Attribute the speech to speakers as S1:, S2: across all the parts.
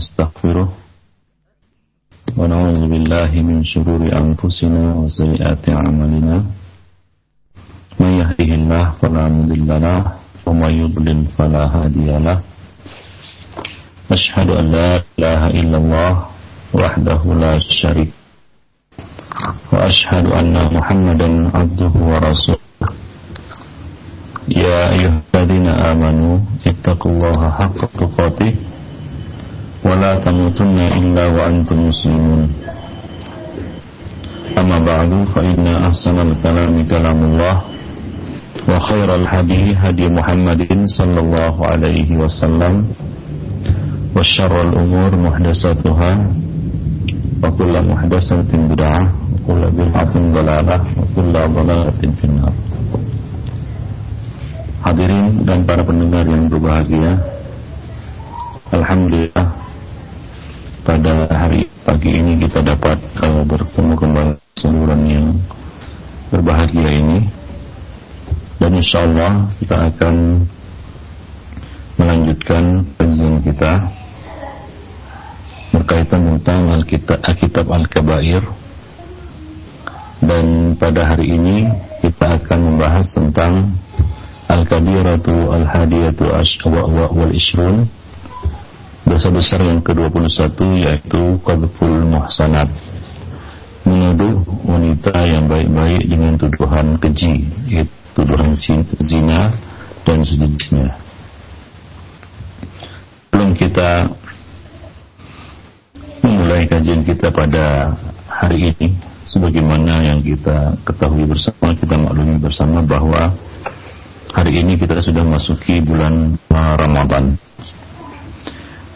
S1: ونستغفره ونعوذ بالله من شرور أنفسنا وسيئات أعمالنا من يهده الله فلا مضل له ومن يضلل فلا هادي له أشهد أن لا إله إلا الله وحده لا شريك وأشهد أن محمدا عبده ورسوله يا أيها الذين آمنوا اتقوا الله حق تقاته ولا تموتن إلا وأنتم مسلمون أما بعد فإن أحسن الكلام كلام الله وخير الهدي هدي محمد صلى الله عليه وسلم وشر الأمور محدثاتها وكل محدثة بدعة وكل بدعة ضلالة وكل ضلالة في النار Hadirin dan para pendengar yang berbahagia Alhamdulillah pada hari pagi ini kita dapat uh, bertemu kembali seluruh yang berbahagia ini. Dan insya Allah kita akan melanjutkan kajian kita berkaitan tentang Alkitab Al-Kabair. Dan pada hari ini kita akan membahas tentang Al-Kabiratu Al-Hadiyatu wal Ishrun Dosa besar yang ke-21 yaitu Qadful Muhsanat. Menuduh wanita yang baik-baik dengan tuduhan keji Yaitu tuduhan zina dan sejenisnya. Belum kita memulai kajian kita pada hari ini Sebagaimana yang kita ketahui bersama, kita maklumi bersama bahwa hari ini kita sudah masuki bulan Ramadan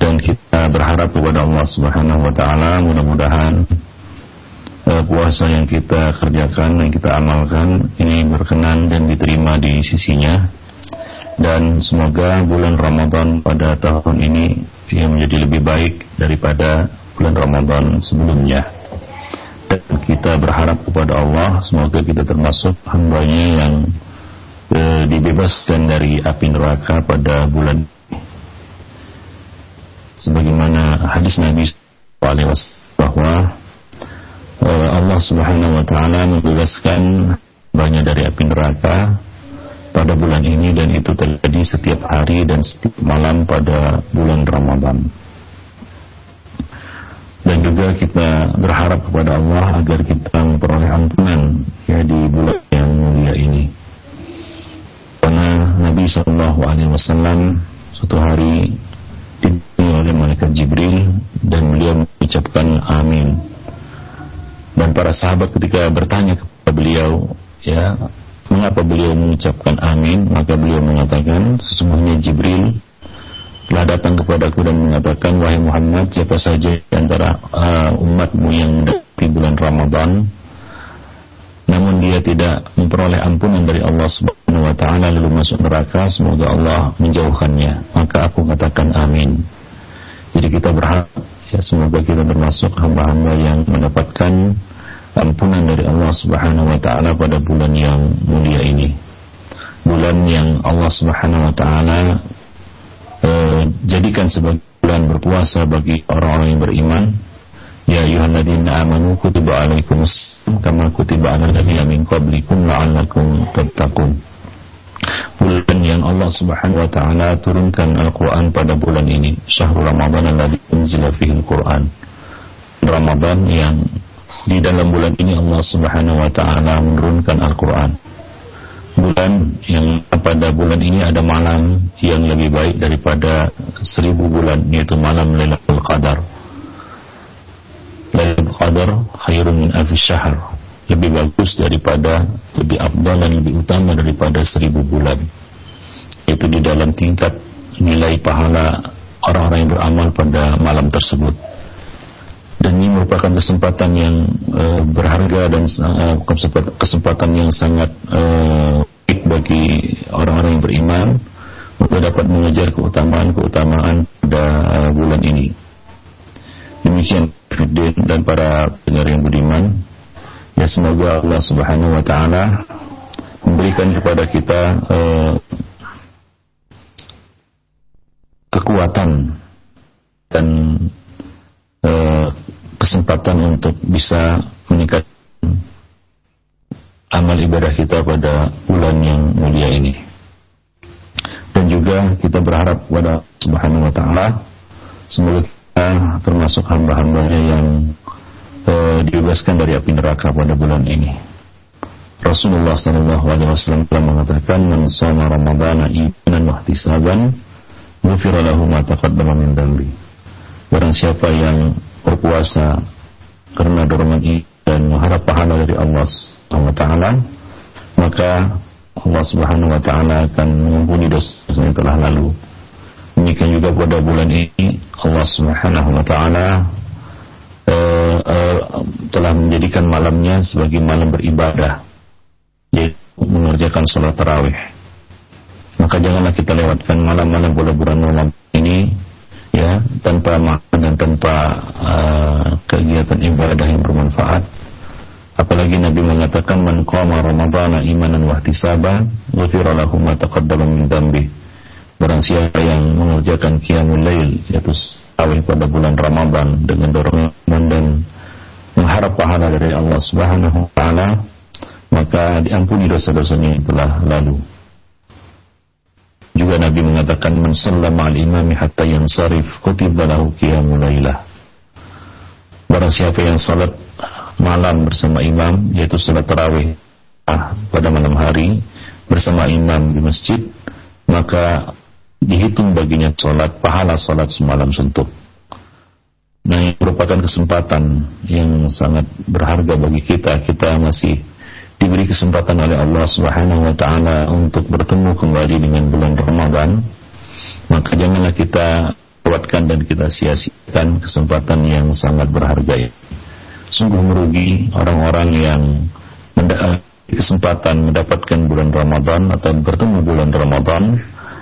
S1: dan kita berharap kepada Allah Subhanahu wa taala mudah-mudahan uh, puasa yang kita kerjakan yang kita amalkan ini berkenan dan diterima di sisinya. Dan semoga bulan Ramadan pada tahun ini yang menjadi lebih baik daripada bulan Ramadan sebelumnya. Dan kita berharap kepada Allah semoga kita termasuk hambanya yang e, dibebaskan dari api neraka pada bulan sebagaimana hadis Nabi SAW bahwa e, Allah Subhanahu Wa Taala membebaskan banyak dari api neraka pada bulan ini dan itu terjadi setiap hari dan setiap malam pada bulan Ramadan. Dan juga kita berharap kepada Allah agar kita memperoleh ampunan ya di bulan yang mulia ini. Karena Nabi Shallallahu Alaihi Wasallam suatu hari ditemui oleh malaikat Jibril dan beliau mengucapkan amin. Dan para sahabat ketika bertanya kepada beliau ya mengapa beliau mengucapkan amin maka beliau mengatakan sesungguhnya Jibril telah datang kepadaku dan mengatakan wahai Muhammad siapa saja di antara uh, umatmu yang mendekati bulan Ramadan namun dia tidak memperoleh ampunan dari Allah Subhanahu wa taala lalu masuk neraka. Semoga Allah menjauhkannya. Maka aku katakan amin. Jadi kita berharap ya semoga kita termasuk hamba-hamba yang mendapatkan ampunan dari Allah Subhanahu wa taala pada bulan yang mulia ini. Bulan yang Allah Subhanahu wa taala eh, jadikan sebagai bulan berpuasa bagi orang-orang yang beriman Ya ayyuhalladzina amanu kutiba alaikumus kama kutiba alal ladzina min qablikum la'allakum tattaqun. Bulan yang Allah Subhanahu wa taala turunkan Al-Qur'an pada bulan ini, syahrul Ramadan alladzi unzila fihi Al-Qur'an. Ramadan yang di dalam bulan ini Allah Subhanahu wa taala menurunkan Al-Qur'an. Bulan yang pada bulan ini ada malam yang lebih baik daripada seribu bulan yaitu malam Lailatul Qadar Qadar khairun min alfi syahr. Lebih bagus daripada lebih abdal dan lebih utama daripada seribu bulan. Itu di dalam tingkat nilai pahala orang-orang yang beramal pada malam tersebut. Dan ini merupakan kesempatan yang uh, berharga dan uh, kesempatan yang sangat uh, baik bagi orang-orang yang beriman untuk dapat mengejar keutamaan-keutamaan pada bulan ini. Demikian Fiddin dan para pendengar yang budiman ya semoga Allah subhanahu wa ta'ala memberikan kepada kita uh, kekuatan dan uh, kesempatan untuk bisa meningkatkan amal ibadah kita pada bulan yang mulia ini. Dan juga kita berharap kepada Subhanahu wa taala semoga termasuk hamba-hambanya yang uh, dibebaskan dari api neraka pada bulan ini. Rasulullah sallallahu alaihi wasallam telah mengatakan man shoma ramadhana imanan wa ihtisaban ghufira lahu ma taqaddama min. Barang siapa yang berpuasa karena dorongan ini dan mengharap pahala dari Allah Subhanahu wa taala, maka Allah Subhanahu wa taala akan mengampuni dosa yang telah lalu. Demikian juga pada bulan ini Allah Subhanahu wa taala uh, uh, telah menjadikan malamnya sebagai malam beribadah yaitu mengerjakan sholat tarawih. Maka janganlah kita lewatkan malam-malam bulan-bulan Ramadan ini ya tanpa makan dan tanpa uh, kegiatan ibadah yang bermanfaat. Apalagi Nabi mengatakan man qama ramadhana imanan wa ihtisaban ghufira lahu ma taqaddama min dhanbi. Barang siapa yang mengerjakan qiyamul lail yaitu tarawih pada bulan Ramadan dengan dorongan dan mengharap pahala dari Allah Subhanahu wa taala maka diampuni dosa-dosanya yang telah lalu. Juga Nabi mengatakan man sallama al-imami hatta yansarif kutiba lahu qiyamul lailah. Barang siapa yang salat malam bersama imam yaitu salat tarawih ah, pada malam hari bersama imam di masjid maka dihitung baginya salat pahala salat semalam suntuk. Nah, ini merupakan kesempatan yang sangat berharga bagi kita. Kita masih diberi kesempatan oleh Allah Subhanahu wa taala untuk bertemu kembali dengan bulan Ramadan, maka janganlah kita lewatkan dan kita sia-siakan kesempatan yang sangat berharga ini. Sungguh merugi orang-orang yang mendapatkan kesempatan mendapatkan bulan Ramadan atau bertemu bulan Ramadan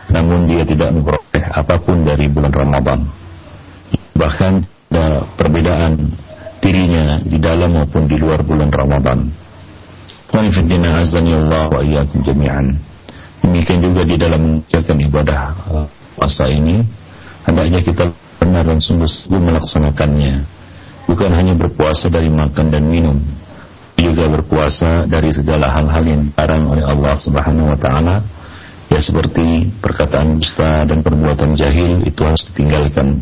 S1: namun dia tidak memperoleh apa pun dari bulan Ramadan. Bahkan ada perbedaan dirinya di dalam maupun di luar bulan Ramadan. Demikian juga di dalam menjalankan ibadah uh, puasa ini hendaknya kita benar dan sungguh-sungguh melaksanakannya. Bukan hanya berpuasa dari makan dan minum, juga berpuasa dari segala hal-hal yang dilarang oleh Allah Subhanahu wa taala. Ya seperti perkataan dusta dan perbuatan jahil itu harus ditinggalkan.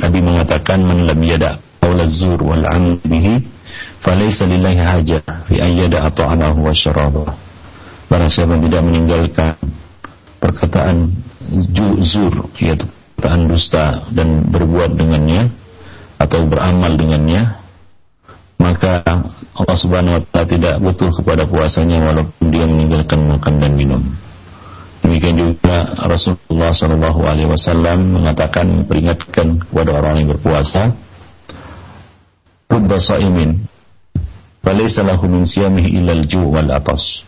S1: Nabi mengatakan man lam yada qaula zur wal amal bihi falaysa lillahi hajah fi ayyada at'amahu wa syarabah. Barang siapa tidak meninggalkan perkataan zur yaitu perkataan dusta dan berbuat dengannya atau beramal dengannya maka Allah Subhanahu wa taala tidak butuh kepada puasanya walaupun dia meninggalkan makan dan minum. Demikian juga Rasulullah Shallallahu Alaihi Wasallam mengatakan peringatkan kepada orang yang berpuasa, "Rubba saimin Falaysa lahu min siyamihi illal ju' wal atas.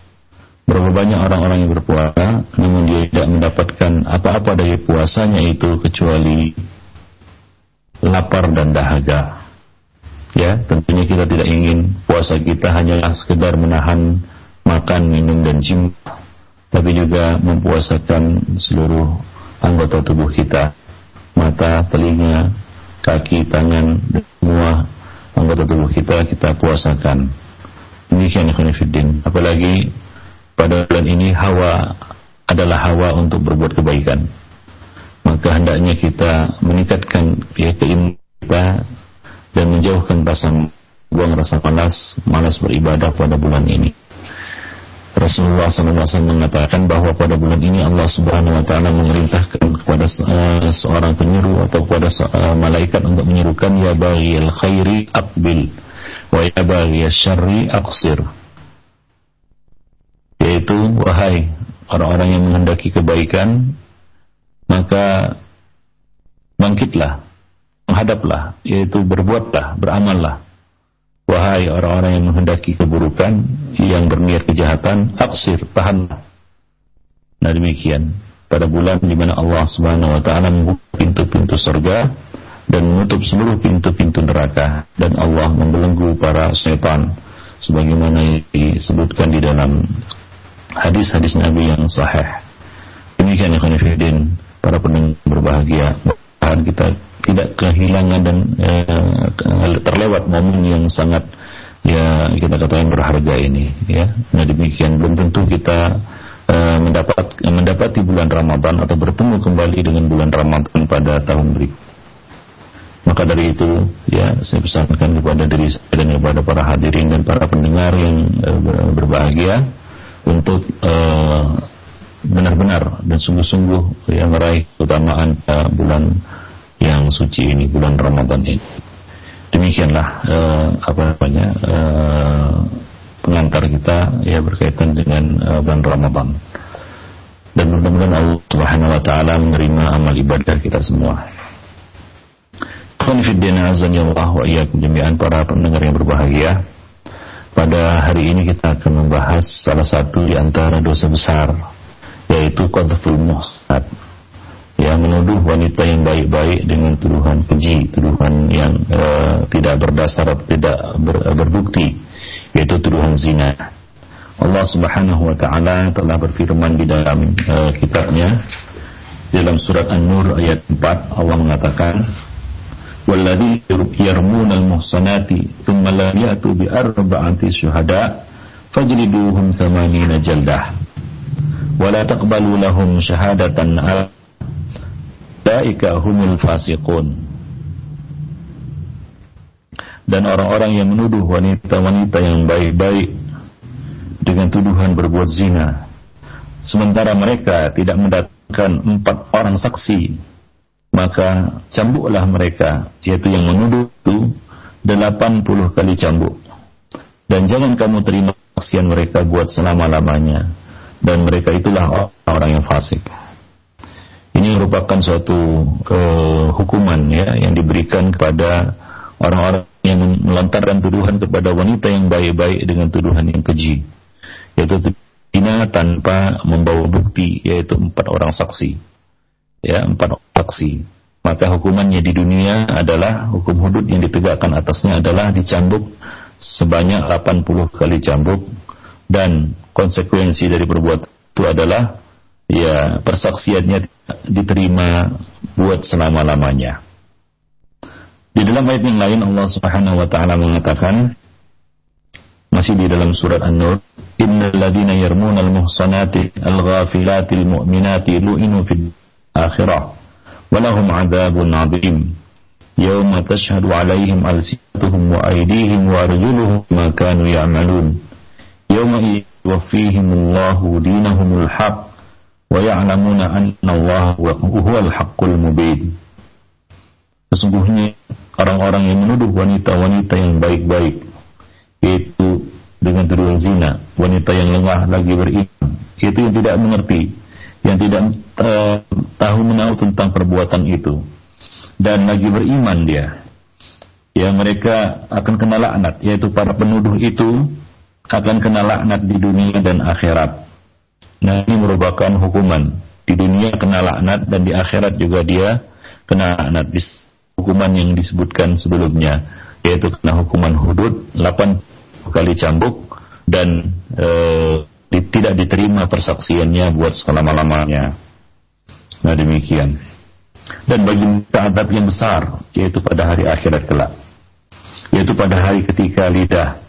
S1: Berapa banyak orang-orang yang berpuasa namun dia tidak mendapatkan apa-apa dari puasanya itu kecuali lapar dan dahaga. Ya, tentunya kita tidak ingin puasa kita hanyalah sekedar menahan makan, minum dan jimat, tapi juga mempuasakan seluruh anggota tubuh kita, mata, telinga, kaki, tangan, semua anggota tubuh kita kita puasakan. Demikian ikhwanifiddin. Apalagi pada bulan ini hawa adalah hawa untuk berbuat kebaikan. Maka hendaknya kita meningkatkan ya, keimanan kita dan menjauhkan rasa buang rasa panas, malas beribadah pada bulan ini. Rasulullah SAW mengatakan bahwa pada bulan ini Allah Subhanahu Wa Taala memerintahkan kepada uh, seorang penyuruh atau kepada uh, malaikat untuk menyerukan ya baghil khairi aqbil. Wa ya baghil syarri aqsir. Yaitu wahai orang-orang yang menghendaki kebaikan maka bangkitlah menghadaplah yaitu berbuatlah beramallah. Wahai orang-orang yang menghendaki keburukan, yang berniat kejahatan, aksir, tahan. Nah demikian, pada bulan di mana Allah Subhanahu wa taala membuka pintu-pintu surga dan menutup seluruh pintu-pintu neraka dan Allah membelenggu para setan sebagaimana disebutkan di dalam hadis-hadis Nabi yang sahih. Demikian ikhwan fillah para pendengar berbahagia. mudah-mudahan kita tidak kehilangan dan uh, terlewat momen yang sangat ya kita katakan berharga ini ya. Nah demikian. Belum tentu kita uh, mendapat mendapati bulan Ramadan atau bertemu kembali dengan bulan Ramadan pada tahun berikut. Maka dari itu ya saya pesankan kepada diri saya dan kepada para hadirin dan para pendengar yang uh, berbahagia untuk benar-benar dan sungguh-sungguh yang meraih keutamaan uh, bulan yang suci ini, bulan Ramadan ini demikianlah uh, apa namanya uh, pengantar kita ya berkaitan dengan uh, bulan Ramadan dan mudah-mudahan Allah Subhanahu wa taala menerima amal ibadah kita semua. Konfidina azan ya Allah wa iyyakum jami'an para pendengar yang berbahagia. Pada hari ini kita akan membahas salah satu di antara dosa besar yaitu qadful muhsanat yang menuduh wanita yang baik-baik dengan tuduhan keji, tuduhan yang uh, tidak berdasar, tidak ber, berbukti, yaitu tuduhan zina. Allah Subhanahu wa taala telah berfirman di dalam uh, kitabnya dalam surat An-Nur ayat 4 Allah mengatakan والذين يرمون المحصنات ثم لا يأتوا بأربعة شهداء فاجلدوهم ثمانين جلدة ولا تقبلوا لهم شهادة ulaika humul fasiqun. Dan orang-orang yang menuduh wanita-wanita yang baik-baik dengan tuduhan berbuat zina. Sementara mereka tidak mendatangkan empat orang saksi maka cambuklah mereka yaitu yang menuduh itu 80 kali cambuk. Dan jangan kamu terima saksian mereka buat selama-lamanya. Dan mereka itulah orang yang fasik ini merupakan suatu hukuman ya yang diberikan kepada orang-orang yang melontarkan tuduhan kepada wanita yang baik-baik dengan tuduhan yang keji. Yaitu zina tanpa membawa bukti yaitu empat orang saksi. Ya empat orang saksi. Maka hukumannya di dunia adalah hukum hudud yang ditegakkan atasnya adalah dicambuk sebanyak 80 kali cambuk. Dan konsekuensi dari perbuatan itu adalah ya persaksiannya diterima buat selama-lamanya. Di dalam ayat yang lain Allah Subhanahu wa taala mengatakan masih di dalam surat An-Nur, "Innal ladzina yarmuna al-muhsanati al-ghafilati al-mu'minati lu'inu fid akhirah wa lahum 'adzabun 'adzim." Yawma tashhadu 'alaihim alsinatuhum wa aydihim wa arjuluhum ma kanu ya'malun. Yawma yuwaffihim Allahu dinahumul haqq ya'lamuna anna Allah huwal haqqul mubin. Sesungguhnya orang-orang yang menuduh wanita-wanita yang baik-baik yaitu dengan tuduhan zina, wanita yang lemah lagi beriman, itu yang tidak mengerti, yang tidak uh, tahu menahu tentang perbuatan itu dan lagi beriman dia. Ya mereka akan kena laknat, yaitu para penuduh itu akan kena laknat di dunia dan akhirat. Nah ini merupakan hukuman. Di dunia kena laknat dan di akhirat juga dia kena laknat. Hukuman yang disebutkan sebelumnya. Yaitu kena hukuman hudud 8 kali cambuk dan e, di, tidak diterima persaksiannya buat selama-lamanya. Nah demikian. Dan bagi adab yang besar yaitu pada hari akhirat kelak. Yaitu pada hari ketika lidah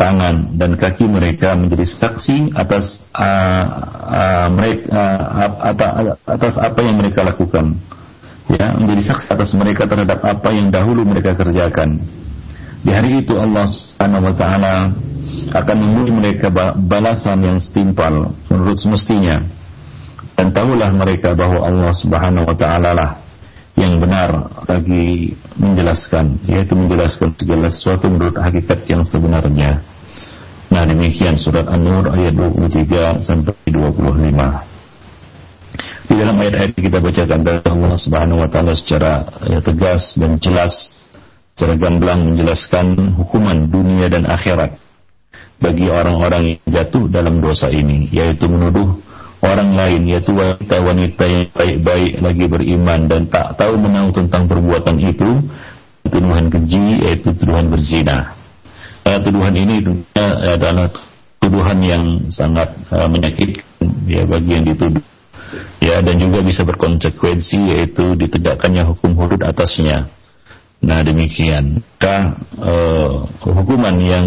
S1: tangan dan kaki mereka menjadi saksi atas uh, uh, mereka uh, atas, apa yang mereka lakukan. Ya menjadi saksi atas mereka terhadap apa yang dahulu mereka kerjakan. Di hari itu Allah Subhanahu wa taala akan memberi mereka balasan yang setimpal menurut semestinya. Dan tahulah mereka bahwa Allah Subhanahu wa taala lah yang benar bagi menjelaskan yaitu menjelaskan segala sesuatu menurut hakikat yang sebenarnya Nah demikian surat An-Nur ayat 23 sampai 25. Di dalam ayat-ayat kita bacakan dari Allah Subhanahu wa taala secara ya, tegas dan jelas secara gamblang menjelaskan hukuman dunia dan akhirat bagi orang-orang yang jatuh dalam dosa ini yaitu menuduh orang lain yaitu wanita-wanita yang baik-baik lagi beriman dan tak tahu menang tentang perbuatan itu tuduhan keji yaitu tuduhan berzina. Uh, tuduhan ini adalah tuduhan yang sangat uh, menyakitkan. Ya bagi yang dituduh. Ya dan juga bisa berkonsekuensi yaitu ditegakkannya hukum hudud atasnya. Nah demikian. Maka uh, hukuman yang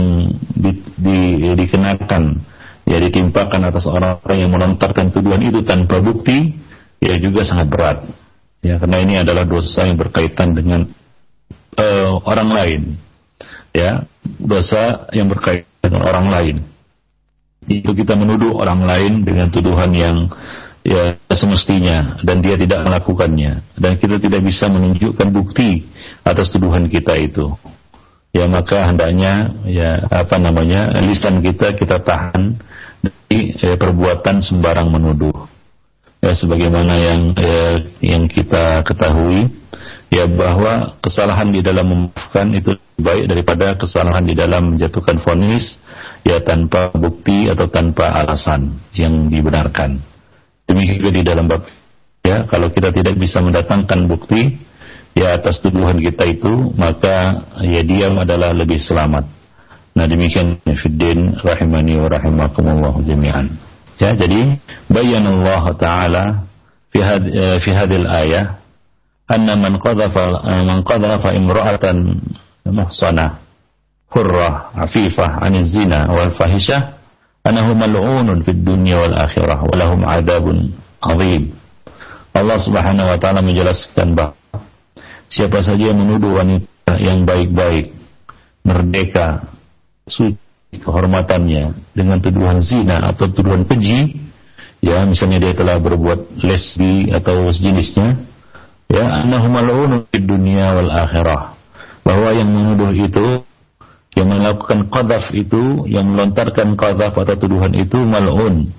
S1: di, di, dikenakan ya ditimpakan atas orang-orang yang melontarkan tuduhan itu tanpa bukti ya juga sangat berat. Ya karena ini adalah dosa yang berkaitan dengan uh, orang lain. Ya dosa yang berkaitan dengan orang lain. Itu kita menuduh orang lain dengan tuduhan yang ya semestinya dan dia tidak melakukannya. Dan kita tidak bisa menunjukkan bukti atas tuduhan kita itu. Ya maka hendaknya ya apa namanya lisan kita kita tahan dari ya, perbuatan sembarang menuduh ya sebagaimana yang ya, yang kita ketahui ya bahwa kesalahan di dalam memaafkan itu baik daripada kesalahan di dalam menjatuhkan vonis ya tanpa bukti atau tanpa alasan yang dibenarkan Demikian juga di dalam bab ya kalau kita tidak bisa mendatangkan bukti ya atas tuduhan kita itu maka ya diam adalah lebih selamat. Nah demikian fiddin rahimani wa rahimakumullah jami'an. Ya jadi bayan Allah taala eh, fi hadil ayah anna man qadhafa eh, man qadhafa imra'atan muhsanah hurrah afifah anil zina wal fahishah annahu mal'unun fid dunya wal akhirah wa lahum adabun azim. Allah Subhanahu wa taala menjelaskan bahwa siapa saja yang menuduh wanita yang baik-baik, merdeka, suci kehormatannya dengan tuduhan zina atau tuduhan keji, ya misalnya dia telah berbuat lesbi atau sejenisnya, ya annahu mal'unun fid dunya wal akhirah. Bahwa yang menuduh itu yang melakukan qadhaf itu, yang melontarkan qadhaf atau tuduhan itu mal'un,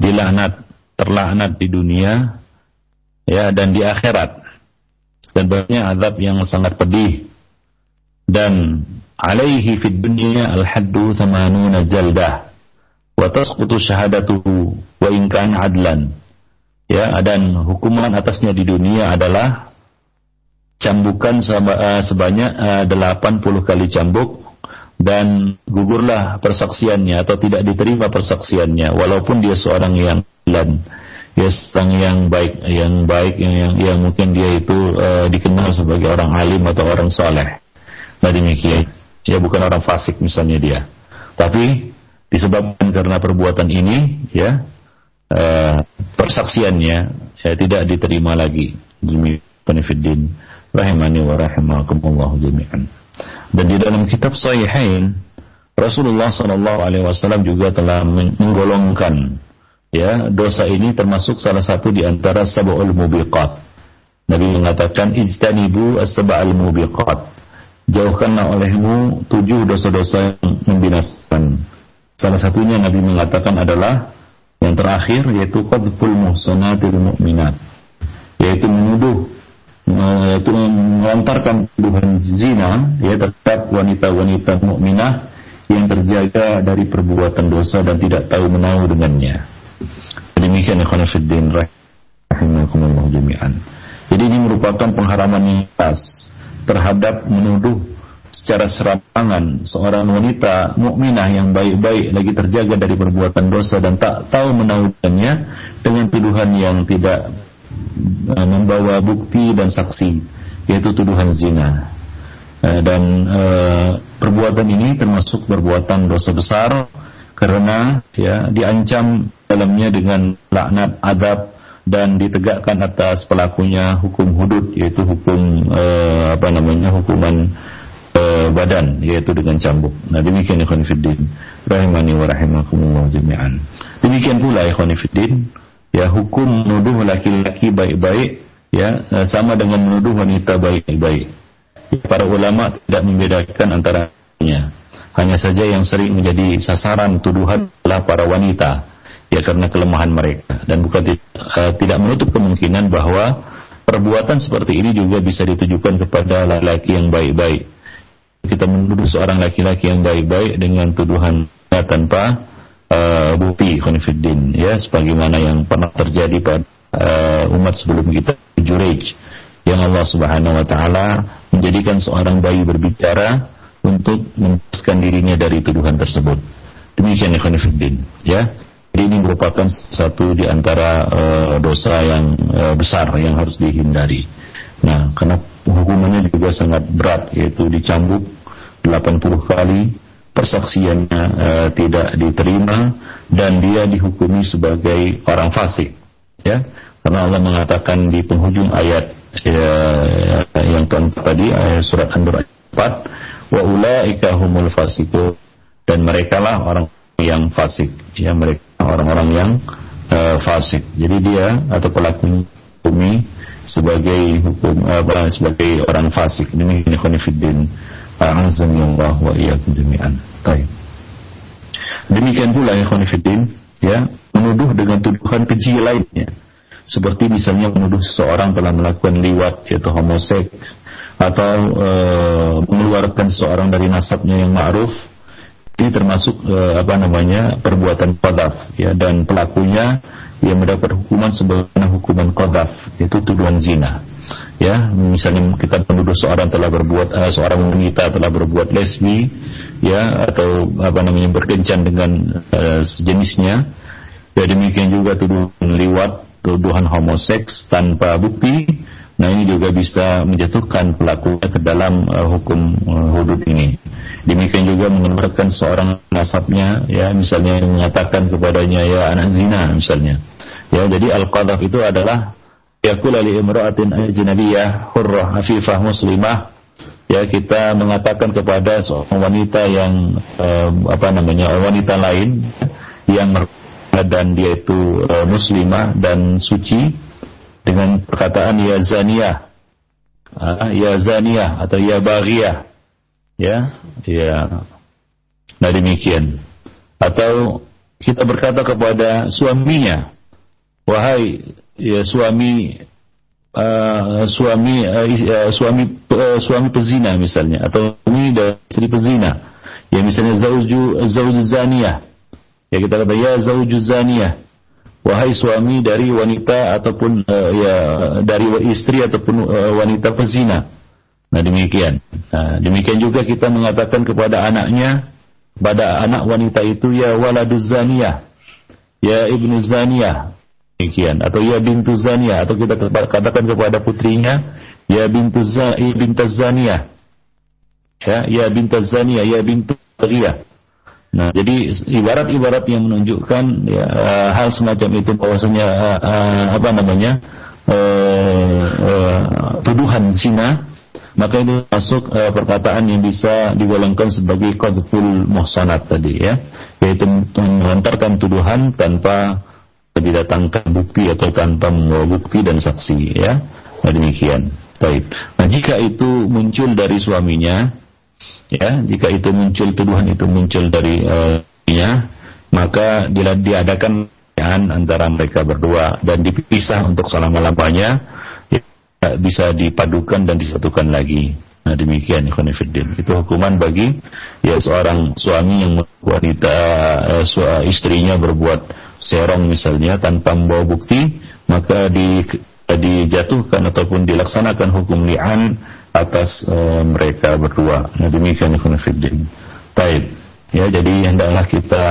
S1: dilaknat, terlaknat di dunia ya dan di akhirat. Dan banyak azab yang sangat pedih. Dan alaihi fid al-haddu thamanuna jaldah wa tasqutu syahadatuhu wa in kana adlan. Ya, dan hukuman atasnya di dunia adalah cambukan eh, sebanyak 80 eh, kali cambuk dan gugurlah persaksiannya atau tidak diterima persaksiannya walaupun dia seorang yang dan dia seorang yang baik yang baik yang yang, yang mungkin dia itu uh, dikenal sebagai orang alim atau orang soleh nah demikian ya bukan orang fasik misalnya dia tapi disebabkan karena perbuatan ini ya uh, persaksiannya ya, tidak diterima lagi demi benefitdin rahimani wa rahimakumullah jami'an dan di dalam kitab Sahihain Rasulullah Shallallahu Alaihi Wasallam juga telah menggolongkan ya dosa ini termasuk salah satu di antara sab'ul mubiqat. Nabi mengatakan ijtanibu as-sab'al mubiqat. Jauhkanlah olehmu tujuh dosa-dosa yang membinasakan. Salah satunya Nabi mengatakan adalah yang terakhir yaitu qadzful muhsanatil mu'minat. Yaitu menuduh yaitu melontarkan tuduhan zina ya terhadap wanita-wanita mukminah yang terjaga dari perbuatan dosa dan tidak tahu menahu dengannya. Demikian ikhwan fiddin rahimakumullah jami'an. Jadi ini merupakan pengharaman yang khas terhadap menuduh secara serampangan seorang wanita mukminah yang baik-baik lagi terjaga dari perbuatan dosa dan tak tahu menahukannya dengan tuduhan yang tidak uh, membawa bukti dan saksi yaitu tuduhan zina. Uh, dan uh, perbuatan ini termasuk perbuatan dosa besar karena ya diancam dalamnya dengan laknat adab dan ditegakkan atas pelakunya hukum hudud yaitu hukum uh, apa namanya hukuman uh, badan yaitu dengan cambuk. Nah demikian ikhwan fiddin rahimani wa rahimakumullah jami'an. Demikian pula ikhwan fiddin ya hukum menuduh laki-laki baik-baik ya eh, sama dengan menuduh wanita baik-baik. Para ulama tidak membedakan antaranya. Hanya saja yang sering menjadi sasaran tuduhan adalah para wanita ya karena kelemahan mereka dan bukan uh, tidak menutup kemungkinan bahwa perbuatan seperti ini juga bisa ditujukan kepada laki-laki yang baik-baik. Kita menuduh seorang laki-laki yang baik-baik dengan tuduhan tanpa uh, bukti konfidin ya sebagaimana yang pernah terjadi pada uh, umat sebelum kita Jurej yang Allah Subhanahu wa taala menjadikan seorang bayi berbicara untuk membebaskan dirinya dari tuduhan tersebut. Demikian fillah ya. Ini merupakan satu di antara uh, dosa yang uh, besar yang harus dihindari. Nah, karena hukumannya juga sangat berat yaitu dicambuk 80 kali, persaksiannya uh, tidak diterima dan dia dihukumi sebagai orang fasik. Ya, karena Allah mengatakan di penghujung ayat ya, yang keempat tadi ayat surat An-Nur 4 wa ulaika humul fasiqun dan mereka lah orang yang fasik ya mereka orang-orang yang uh, fasik. Jadi dia atau pelaku bumi sebagai hukum apa sebagai orang fasik. Ini khonifuddin. Allah wa iyyakum jami'an. Baik. Demikian pula ya khonifuddin ya menuduh dengan tuduhan keji lainnya. Seperti misalnya menuduh seseorang telah melakukan liwat yaitu homoseks atau e, mengeluarkan seseorang dari nasabnya yang ma'ruf ini termasuk uh, apa namanya perbuatan qadaf ya dan pelakunya yang mendapat hukuman sebagaimana hukuman qadaf yaitu tuduhan zina. Ya misalnya kita menuduh seorang telah berbuat uh, seorang wanita telah berbuat lesbi ya atau apa namanya berkencan dengan uh, sejenisnya. Ya demikian juga tuduhan liwat tuduhan homoseks tanpa bukti Nah ini juga bisa menjatuhkan pelakunya ke dalam uh, hukum uh, hudud ini. Demikian juga mengeluarkan seorang nasabnya, ya misalnya yang mengatakan kepadanya ya anak zina misalnya. Ya jadi al-qadhaf itu adalah yakul li imra'atin ajnabiyah hurrah afifah muslimah ya kita mengatakan kepada seorang wanita yang uh, apa namanya wanita lain yang dan dia itu uh, muslimah dan suci dengan perkataan ya zaniyah. Ah, ya zaniyah atau ya baghiyah ya ya. Nah demikian. Atau kita berkata kepada suaminya wahai ya suami uh, suami uh, suami uh, suami pezina misalnya atau suami dan istri pezina. Ya misalnya zauju zauju zaniyah. Ya kita kata ya zauju zaniyah wahai suami dari wanita ataupun uh, ya dari istri ataupun uh, wanita pezina. Nah demikian. Nah, demikian juga kita mengatakan kepada anaknya pada anak wanita itu ya waladuz zaniyah. Ya ibnu zaniyah. Demikian atau ya bintu zaniyah atau kita katakan kepada putrinya ya bintu za bintaz zaniyah. Ya ya bintaz zaniyah ya bintu zaniyah. Nah, jadi ibarat-ibarat yang menunjukkan ya, hal semacam itu bahwasanya uh, apa namanya uh, uh, tuduhan zina, maka itu masuk uh, perkataan yang bisa digolongkan sebagai qadzful muhsanat tadi ya, yaitu mengantarkan tuduhan tanpa didatangkan bukti atau tanpa membawa bukti dan saksi ya. Nah, demikian. Baik. Nah, jika itu muncul dari suaminya, ya jika itu muncul tuduhan itu muncul dari uh, maka diadakan antara mereka berdua dan dipisah untuk selama-lamanya ya, bisa dipadukan dan disatukan lagi. Nah demikian Ikhwanifiddin. Itu hukuman bagi ya seorang suami yang wanita uh, istrinya berbuat serong misalnya tanpa membawa bukti maka di, dijatuhkan ataupun dilaksanakan hukum li'an atas uh, mereka berdua. Nah demikian ikhwan fiddin. Taib. Ya jadi hendaklah kita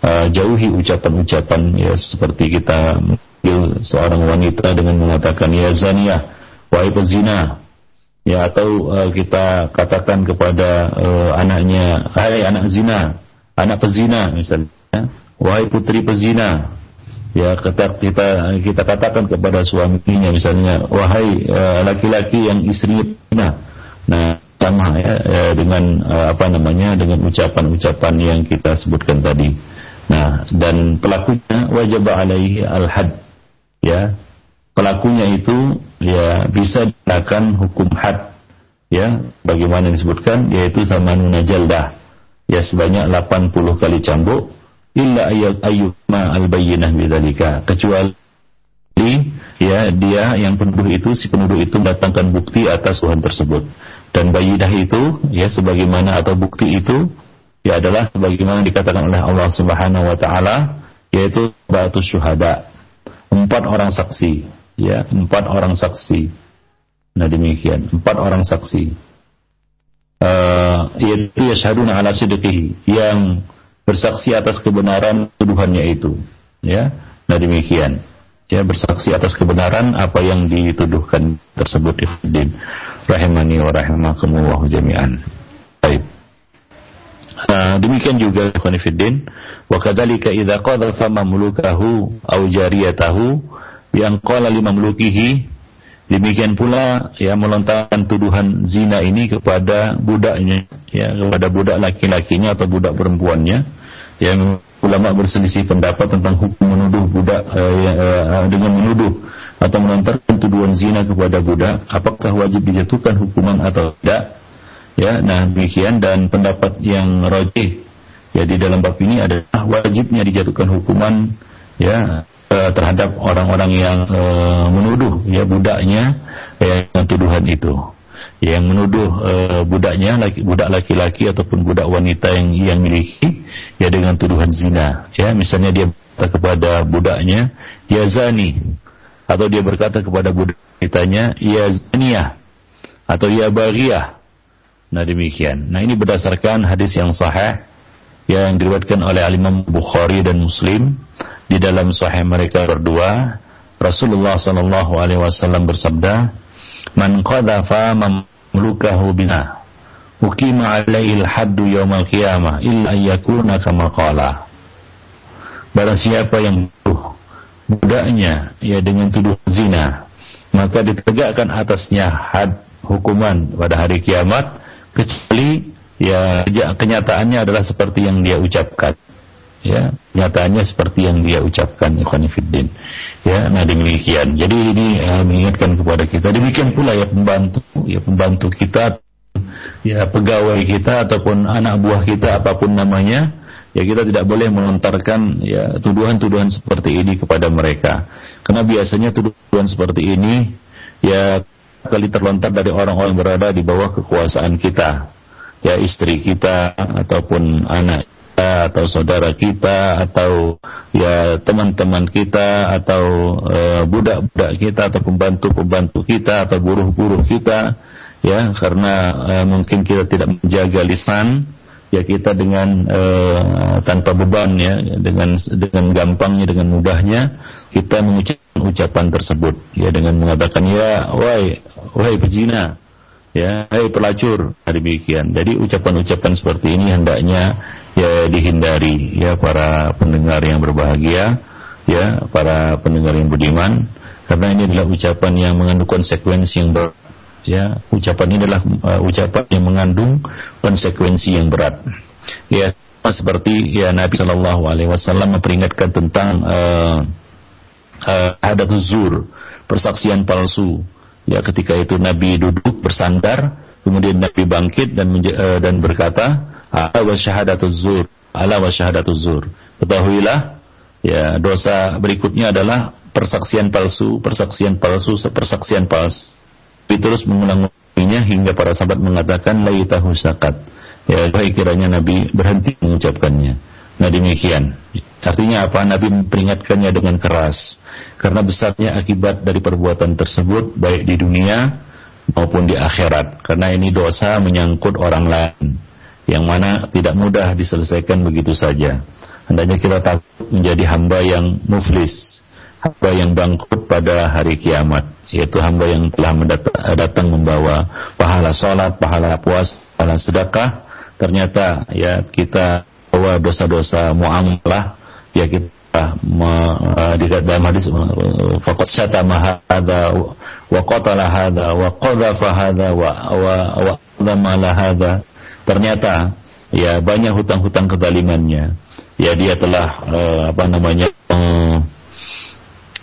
S1: uh, jauhi ucapan-ucapan ya seperti kita memanggil seorang wanita dengan mengatakan ya zania, wahai pezina. Ya atau uh, kita katakan kepada anaknya, hai anak zina, anak pezina misalnya, wahai putri pezina ya kita kita kita katakan kepada suaminya misalnya wahai eh, laki-laki uh, yang istrinya nah nah sama ya, ya dengan uh, apa namanya dengan ucapan-ucapan yang kita sebutkan tadi. Nah dan pelakunya wajib alaihi al-had. Ya pelakunya itu ya bisa dikenakan hukum had. Ya bagaimana disebutkan? Yaitu sama nunajaldah ya sebanyak 80 kali cambuk illa ayyuma al bayyinah bidzalika. Kecuali ya dia yang penuduh itu si penuduh itu mendatangkan bukti atas Tuhan tersebut. Dan bayyinah itu ya sebagaimana atau bukti itu ya adalah sebagaimana dikatakan oleh Allah Subhanahu wa taala yaitu batu syuhada. Empat orang saksi ya empat orang saksi. Nah demikian. Empat orang saksi. Uh, yaitu yashhaduna ala sidqihi yang bersaksi atas kebenaran tuduhannya itu. Ya nah demikian. Ya bersaksi atas kebenaran apa yang dituduhkan tersebut din rahimani wa rahimakumullah jami'an. Baik. Nah, demikian juga Khonifuddin wa kadzalika idza qadhafa mamlukahu aw jariyatahu yang qala limamlukihi demikian pula ya melontarkan tuduhan zina ini kepada budaknya ya kepada budak laki-lakinya atau budak perempuannya. Yang ulama berselisih pendapat tentang hukum menuduh budak uh, uh, dengan menuduh atau melontarkan tuduhan zina kepada budak apakah wajib dijatuhkan hukuman atau tidak? Ya nah demikian dan pendapat yang rojih ya di dalam bab ini adalah wajibnya dijatuhkan hukuman ya uh, terhadap orang-orang yang uh, menuduh ya budaknya ya, dengan tuduhan itu. Yang menuduh uh, budaknya laki, budak laki-laki ataupun budak wanita yang yang miliki ya dengan tuduhan zina. Ya misalnya dia berkata kepada budaknya ya zani atau dia berkata kepada budak wanitanya ya zaniyah atau ya bariyah. Nah demikian. Nah ini berdasarkan hadis yang sahih yang diriwayatkan oleh Imam Bukhari dan Muslim di dalam sahih mereka berdua Rasulullah sallallahu alaihi wasallam bersabda man qadhafa mulukahu bina ukima alaihi haddu yaumal qiyamah illa ayyakuna kama qala. Barang siapa yang tuduh budaknya ya dengan tuduh zina maka ditegakkan atasnya had hukuman pada hari kiamat kecuali ya kenyataannya adalah seperti yang dia ucapkan ya nyatanya seperti yang dia ucapkan ikhwan fiddin. Ya nah demikian. Jadi ini ya, mengingatkan kepada kita. Demikian pula ya pembantu ya pembantu kita ya pegawai kita ataupun anak buah kita apa pun namanya ya kita tidak boleh melontarkan ya tuduhan-tuduhan seperti ini kepada mereka. Karena biasanya tuduhan seperti ini ya kali terlontar dari orang-orang berada di bawah kekuasaan kita. Ya istri kita ataupun anak atau saudara kita atau ya teman-teman kita atau uh, budak-budak kita atau pembantu-pembantu kita atau buruh-buruh kita ya karena uh, mungkin kita tidak menjaga lisan ya kita dengan uh, tanpa beban ya dengan dengan gampangnya dengan mudahnya kita mengucapkan ucapan tersebut ya dengan mengatakan ya wahai wahai pejina ya hai hey, pelacur. Nah, demikian. Jadi ucapan-ucapan seperti ini hendaknya ya dihindari. Ya para pendengar yang berbahagia ya para pendengar yang budiman karena ini adalah ucapan yang mengandung konsekuensi yang berat. Ya ucapan ini adalah uh, ucapan yang mengandung konsekuensi yang berat. Ya seperti ya Nabi Shallallahu Alaihi Wasallam memperingatkan tentang uh, uh, hadatuz zur persaksian palsu Ya ketika itu Nabi duduk bersandar, kemudian Nabi bangkit dan uh, dan berkata, "Ala wa syahadatuz zur, ala wa syahadatuz zur." Ketahuilah ya dosa berikutnya adalah persaksian palsu, persaksian palsu, persaksian palsu. Tapi terus mengulang-ulanginya hingga para sahabat mengatakan laitahu sakat. Ya, baik kiranya Nabi berhenti mengucapkannya. Nah demikian. Artinya apa? Nabi memperingatkannya dengan keras. Karena besarnya akibat dari perbuatan tersebut baik di dunia maupun di akhirat. Karena ini dosa menyangkut orang lain. Yang mana tidak mudah diselesaikan begitu saja. Hendaknya kita takut menjadi hamba yang muflis. Hamba yang bangkrut pada hari kiamat. Yaitu hamba yang telah datang membawa pahala sholat, pahala puas, pahala sedekah. Ternyata ya kita bahwa dosa-dosa muamalah ya kita me, uh, di dalam hadis faqad syatama hadza wa qatala hadza wa qadhafa hadza wa wa wa dhamala hadza ternyata ya banyak hutang-hutang kezalimannya. Ya dia telah uh, apa namanya uh,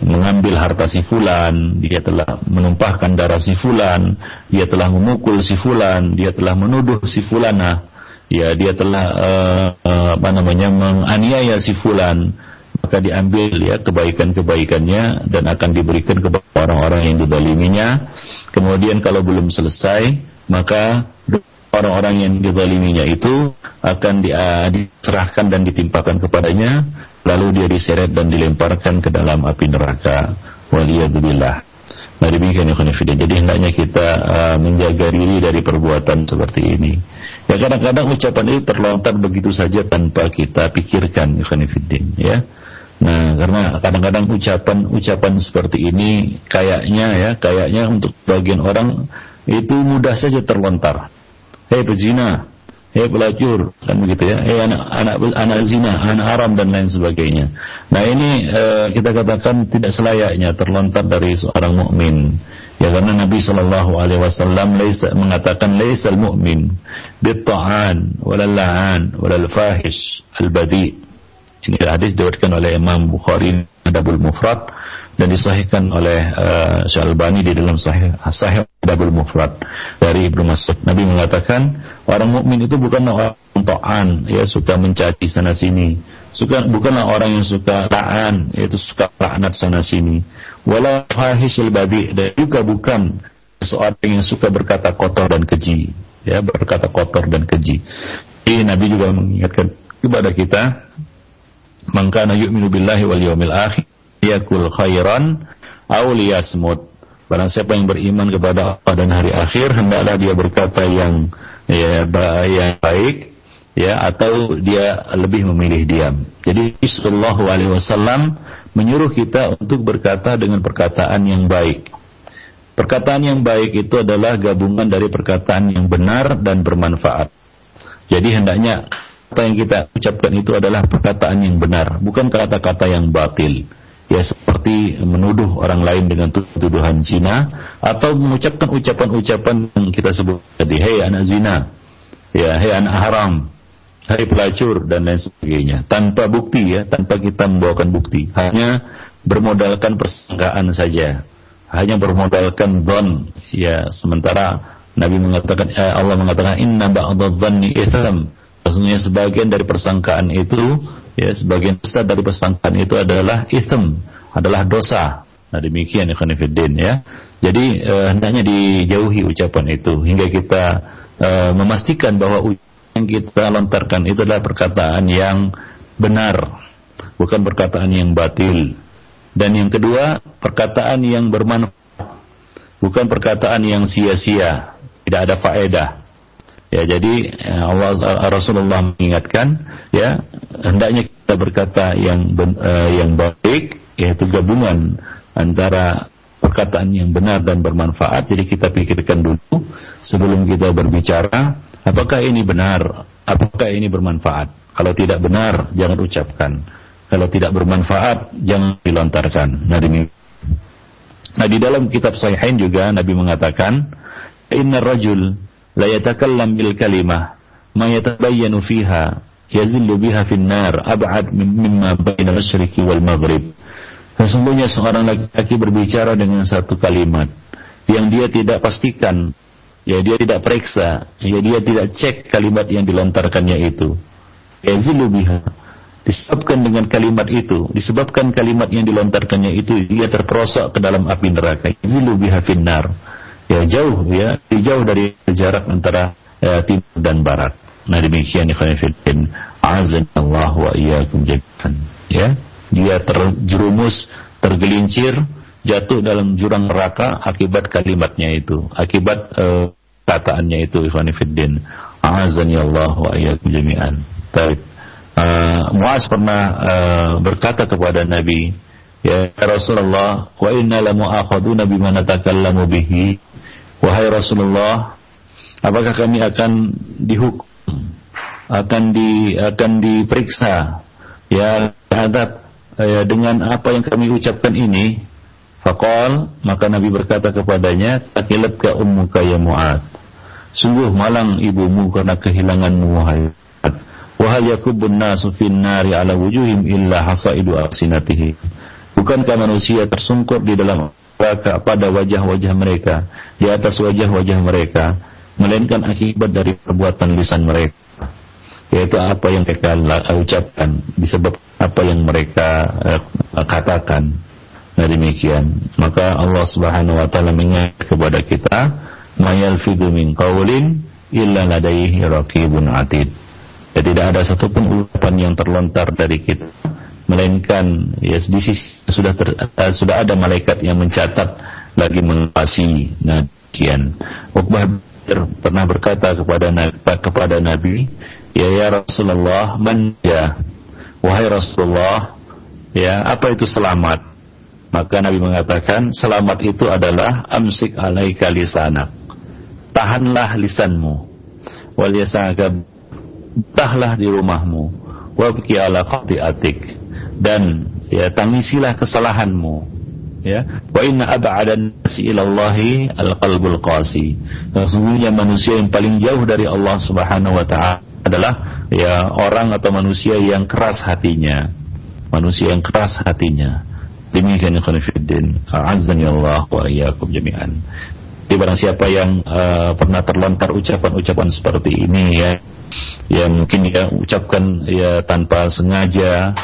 S1: mengambil harta si fulan, dia telah menumpahkan darah si fulan, dia telah memukul si fulan, dia telah menuduh si fulana, ya dia telah uh, uh, apa namanya menganiaya si fulan. Maka diambil ya kebaikan-kebaikannya dan akan diberikan kepada orang-orang yang didaliminya kemudian kalau belum selesai maka orang-orang yang didaliminya itu akan di, uh, diserahkan dan ditimpakan kepadanya. Lalu dia diseret dan dilemparkan ke dalam api neraka. Waliyadzubillah Nah demikian ya Jadi hendaknya kita uh, menjaga diri dari perbuatan seperti ini. Ya kadang-kadang ucapan itu terlontar begitu saja tanpa kita pikirkan ya ya. Nah karena kadang-kadang ucapan-ucapan seperti ini kayaknya ya kayaknya untuk bagian orang itu mudah saja terlontar. Hei pezina, hei pelacur, kan begitu ya. Hei anak anak anak zina, anak haram dan lain sebagainya. Nah ini uh, kita katakan tidak selayaknya terlontar dari seorang mukmin. Ya karena Nabi Shallallahu Alaihi Wasallam mengatakan laisal mu'min bitta'an walal la'an walal al. Ini hadis diriwayatkan oleh Imam Bukhari Adabul Mufrad dan disahihkan oleh uh, Syalbani di dalam Sahih Sahih Adabul Mufrad dari Ibnu Mas'ud. Nabi mengatakan orang mukmin itu bukanlah orang ta'an, ya suka mencaci sana sini. Suka bukanlah orang yang suka la'an, yaitu suka laknat sana sini. Wala fahisyil badi dan juga bukan seorang yang suka berkata kotor dan keji, ya berkata kotor dan keji. Ini Nabi juga mengingatkan kepada kita, "Man yu'minu billahi wal yawmil akhir yakul khairan aw liyasmut." Barang siapa yang beriman kepada Allah dan hari akhir, hendaklah dia berkata yang ya, yang baik ya atau dia lebih memilih diam. Jadi Sallallahu Alaihi Wasallam menyuruh kita untuk berkata dengan perkataan yang baik. Perkataan yang baik itu adalah gabungan dari perkataan yang benar dan bermanfaat. Jadi hendaknya apa yang kita ucapkan itu adalah perkataan yang benar, bukan kata-kata yang batil. Ya seperti menuduh orang lain dengan tuduhan zina atau mengucapkan ucapan-ucapan yang kita sebut tadi, hei anak zina, ya hei anak haram, hari pelacur dan lain sebagainya. Tanpa bukti ya tanpa kita membawakan bukti. Hanya bermodalkan persangkaan saja. Hanya bermodalkan don ya sementara Nabi mengatakan eh, Allah mengatakan inna ba'dadh-dhanni itsam sesungguhnya sebagian dari persangkaan itu ya sebagian besar dari persangkaan itu adalah ism adalah dosa nah demikian ikhwan ya jadi eh, hendaknya dijauhi ucapan itu hingga kita eh, memastikan bahwa yang kita lontarkan itu adalah perkataan yang benar, bukan perkataan yang batil. Dan yang kedua, perkataan yang bermanfaat, bukan perkataan yang sia-sia, tidak ada faedah. Ya, jadi ya, Allah Rasulullah mengingatkan, ya hendaknya kita berkata yang uh, yang baik, yaitu gabungan antara perkataan yang benar dan bermanfaat. Jadi kita pikirkan dulu sebelum kita berbicara Apakah ini benar? Apakah ini bermanfaat? Kalau tidak benar, jangan ucapkan. Kalau tidak bermanfaat, jangan dilontarkan. Nah, demi Nah, di dalam kitab Sahihain juga Nabi mengatakan, "Inna rajul la yatakallam bil kalimah ma yatabayyanu fiha yazillu biha fin nar ab'ad mimma baina masyriqi wal maghrib." Sesungguhnya seorang laki-laki berbicara dengan satu kalimat yang dia tidak pastikan ya dia tidak periksa, ya dia tidak cek kalimat yang dilontarkannya itu. Yazilu biha. Disebabkan dengan kalimat itu, disebabkan kalimat yang dilontarkannya itu, dia terperosok ke dalam api neraka. Yazilu biha finnar. Ya jauh ya, jauh dari jarak antara ya, timur dan barat. Nah demikian ikhwan fillah. Azan Allah wa iyyakum jami'an. Ya, dia terjerumus, tergelincir, jatuh dalam jurang neraka akibat kalimatnya itu, akibat uh, kataannya itu ikhwan fiddin azani Allah wa iyyakum jami'an Taib. Uh, Muaz pernah uh, berkata kepada Nabi ya Rasulullah wa inna la mu'akhaduna bima natakallamu bihi wahai Rasulullah apakah kami akan dihukum akan di akan diperiksa ya terhadap ya, dengan apa yang kami ucapkan ini? Fakal maka Nabi berkata kepadanya takilat ka ummuka ya Mu'ad. Sungguh malang ibumu karena kehilanganmu wahai Wahal yakubun nasu fin nari ala wujuhim illa hasaidu aksinatihi. Bukankah manusia tersungkur di dalam pada wajah-wajah mereka, di atas wajah-wajah mereka, melainkan akibat dari perbuatan lisan mereka. Yaitu apa yang mereka ucapkan, disebab apa yang mereka uh, katakan. Nah demikian. Maka Allah Subhanahu wa taala mengingat kepada kita ma yalfidu min qawlin illa ladaihi raqibun atid. Ya, tidak ada satupun ucapan yang terlontar dari kita melainkan ya di sisi sudah ter, uh, sudah ada malaikat yang mencatat lagi mengasihi Nabian. Uqbah pernah berkata kepada kepada Nabi, "Ya ya Rasulullah, man ya?" Wahai Rasulullah, ya, apa itu selamat? Maka Nabi mengatakan, selamat itu adalah amsik alaika lisanak. Tahanlah lisanmu. Wal yasaka tahlah di rumahmu. Wabki ala atik Dan ya tangisilah kesalahanmu. Ya. Wa inna ab'adan nasi ilallahi alqalbul qasi. Sesungguhnya manusia yang paling jauh dari Allah Subhanahu wa taala adalah ya orang atau manusia yang keras hatinya. Manusia yang keras hatinya. Demikian ikhwan fillah a'azzani Allah wa iyyakum jami'an. Di barang siapa yang uh, pernah terlontar ucapan-ucapan seperti ini ya ya mungkin ya ucapkan ya tanpa sengaja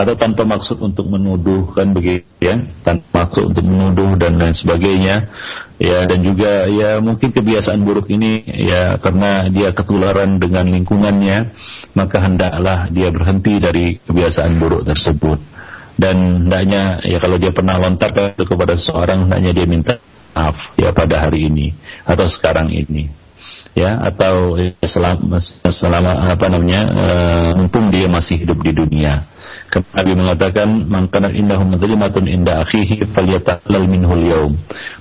S1: atau tanpa maksud untuk menuduh kan begitu ya? Tanpa maksud untuk menuduh dan lain sebagainya. Ya dan juga ya mungkin kebiasaan buruk ini ya karena dia ketularan dengan lingkungannya maka hendaklah dia berhenti dari kebiasaan buruk tersebut. Dan hendaknya ya kalau dia pernah lontar kepada seseorang hendaknya dia minta maaf ya pada hari ini atau sekarang ini. Ya atau ya, selama, selama apa namanya uh, mumpung dia masih hidup di dunia Nabi mengatakan, "Man kana indahu madlimatun inda akhihi falyata'allal minhu al-yawm."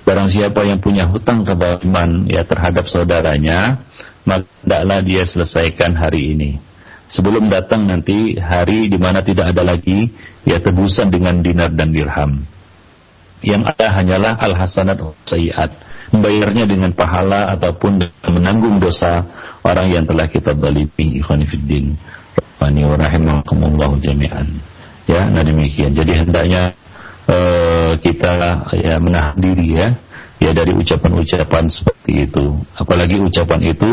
S1: Barang siapa yang punya hutang kezaliman ya terhadap saudaranya, maka hendaklah dia selesaikan hari ini. Sebelum datang nanti hari di mana tidak ada lagi ya tebusan dengan dinar dan dirham. Yang ada hanyalah al-hasanat sayiat, membayarnya dengan pahala ataupun dengan menanggung dosa orang yang telah kita zalimi ikhwan fillah rahimani wa rahimakumullah jami'an. Ya, nah demikian. Jadi hendaknya uh, kita ya menahan diri ya ya dari ucapan-ucapan seperti itu. Apalagi ucapan itu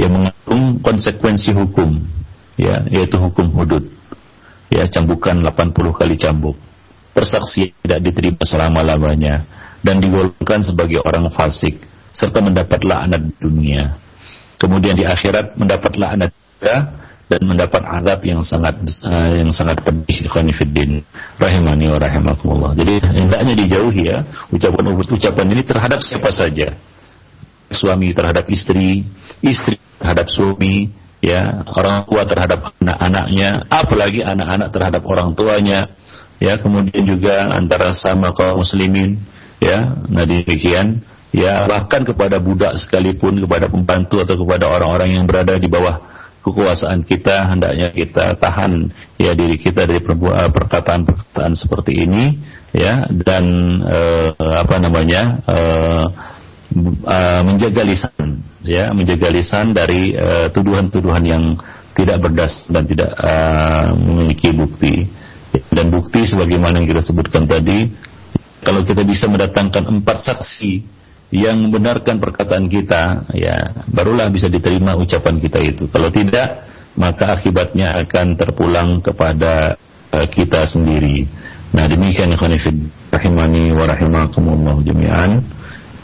S1: yang mengandung konsekuensi hukum ya, yaitu hukum hudud. Ya, cambukan 80 kali cambuk. Persaksi tidak diterima selama-lamanya dan digolongkan sebagai orang fasik serta mendapat laknat dunia. Kemudian di akhirat mendapat laknat juga dan mendapat azab yang sangat uh, yang sangat pedih ikhwan fiddin rahimani wa rahimakumullah. Jadi hendaknya dijauhi ya ucapan-ucapan ini terhadap siapa saja. Suami terhadap istri, istri terhadap suami, ya, orang tua terhadap anak-anaknya, apalagi anak-anak terhadap orang tuanya. Ya, kemudian juga antara sama kaum muslimin, ya. Nah, demikian ya bahkan kepada budak sekalipun kepada pembantu atau kepada orang-orang yang berada di bawah kekuasaan kita hendaknya kita tahan ya diri kita dari perkataan-perkataan seperti ini ya dan uh, apa namanya uh, menjaga lisan ya menjaga lisan dari tuduhan-tuduhan uh, yang tidak berdasar dan tidak memiliki bukti. Dan bukti sebagaimana yang kita sebutkan tadi kalau kita bisa mendatangkan empat saksi yang membenarkan perkataan kita, ya barulah bisa diterima ucapan kita itu. Kalau tidak, maka akibatnya akan terpulang kepada uh, kita sendiri. Nah demikian khonifid rahimani wa rahimakumullah jami'an.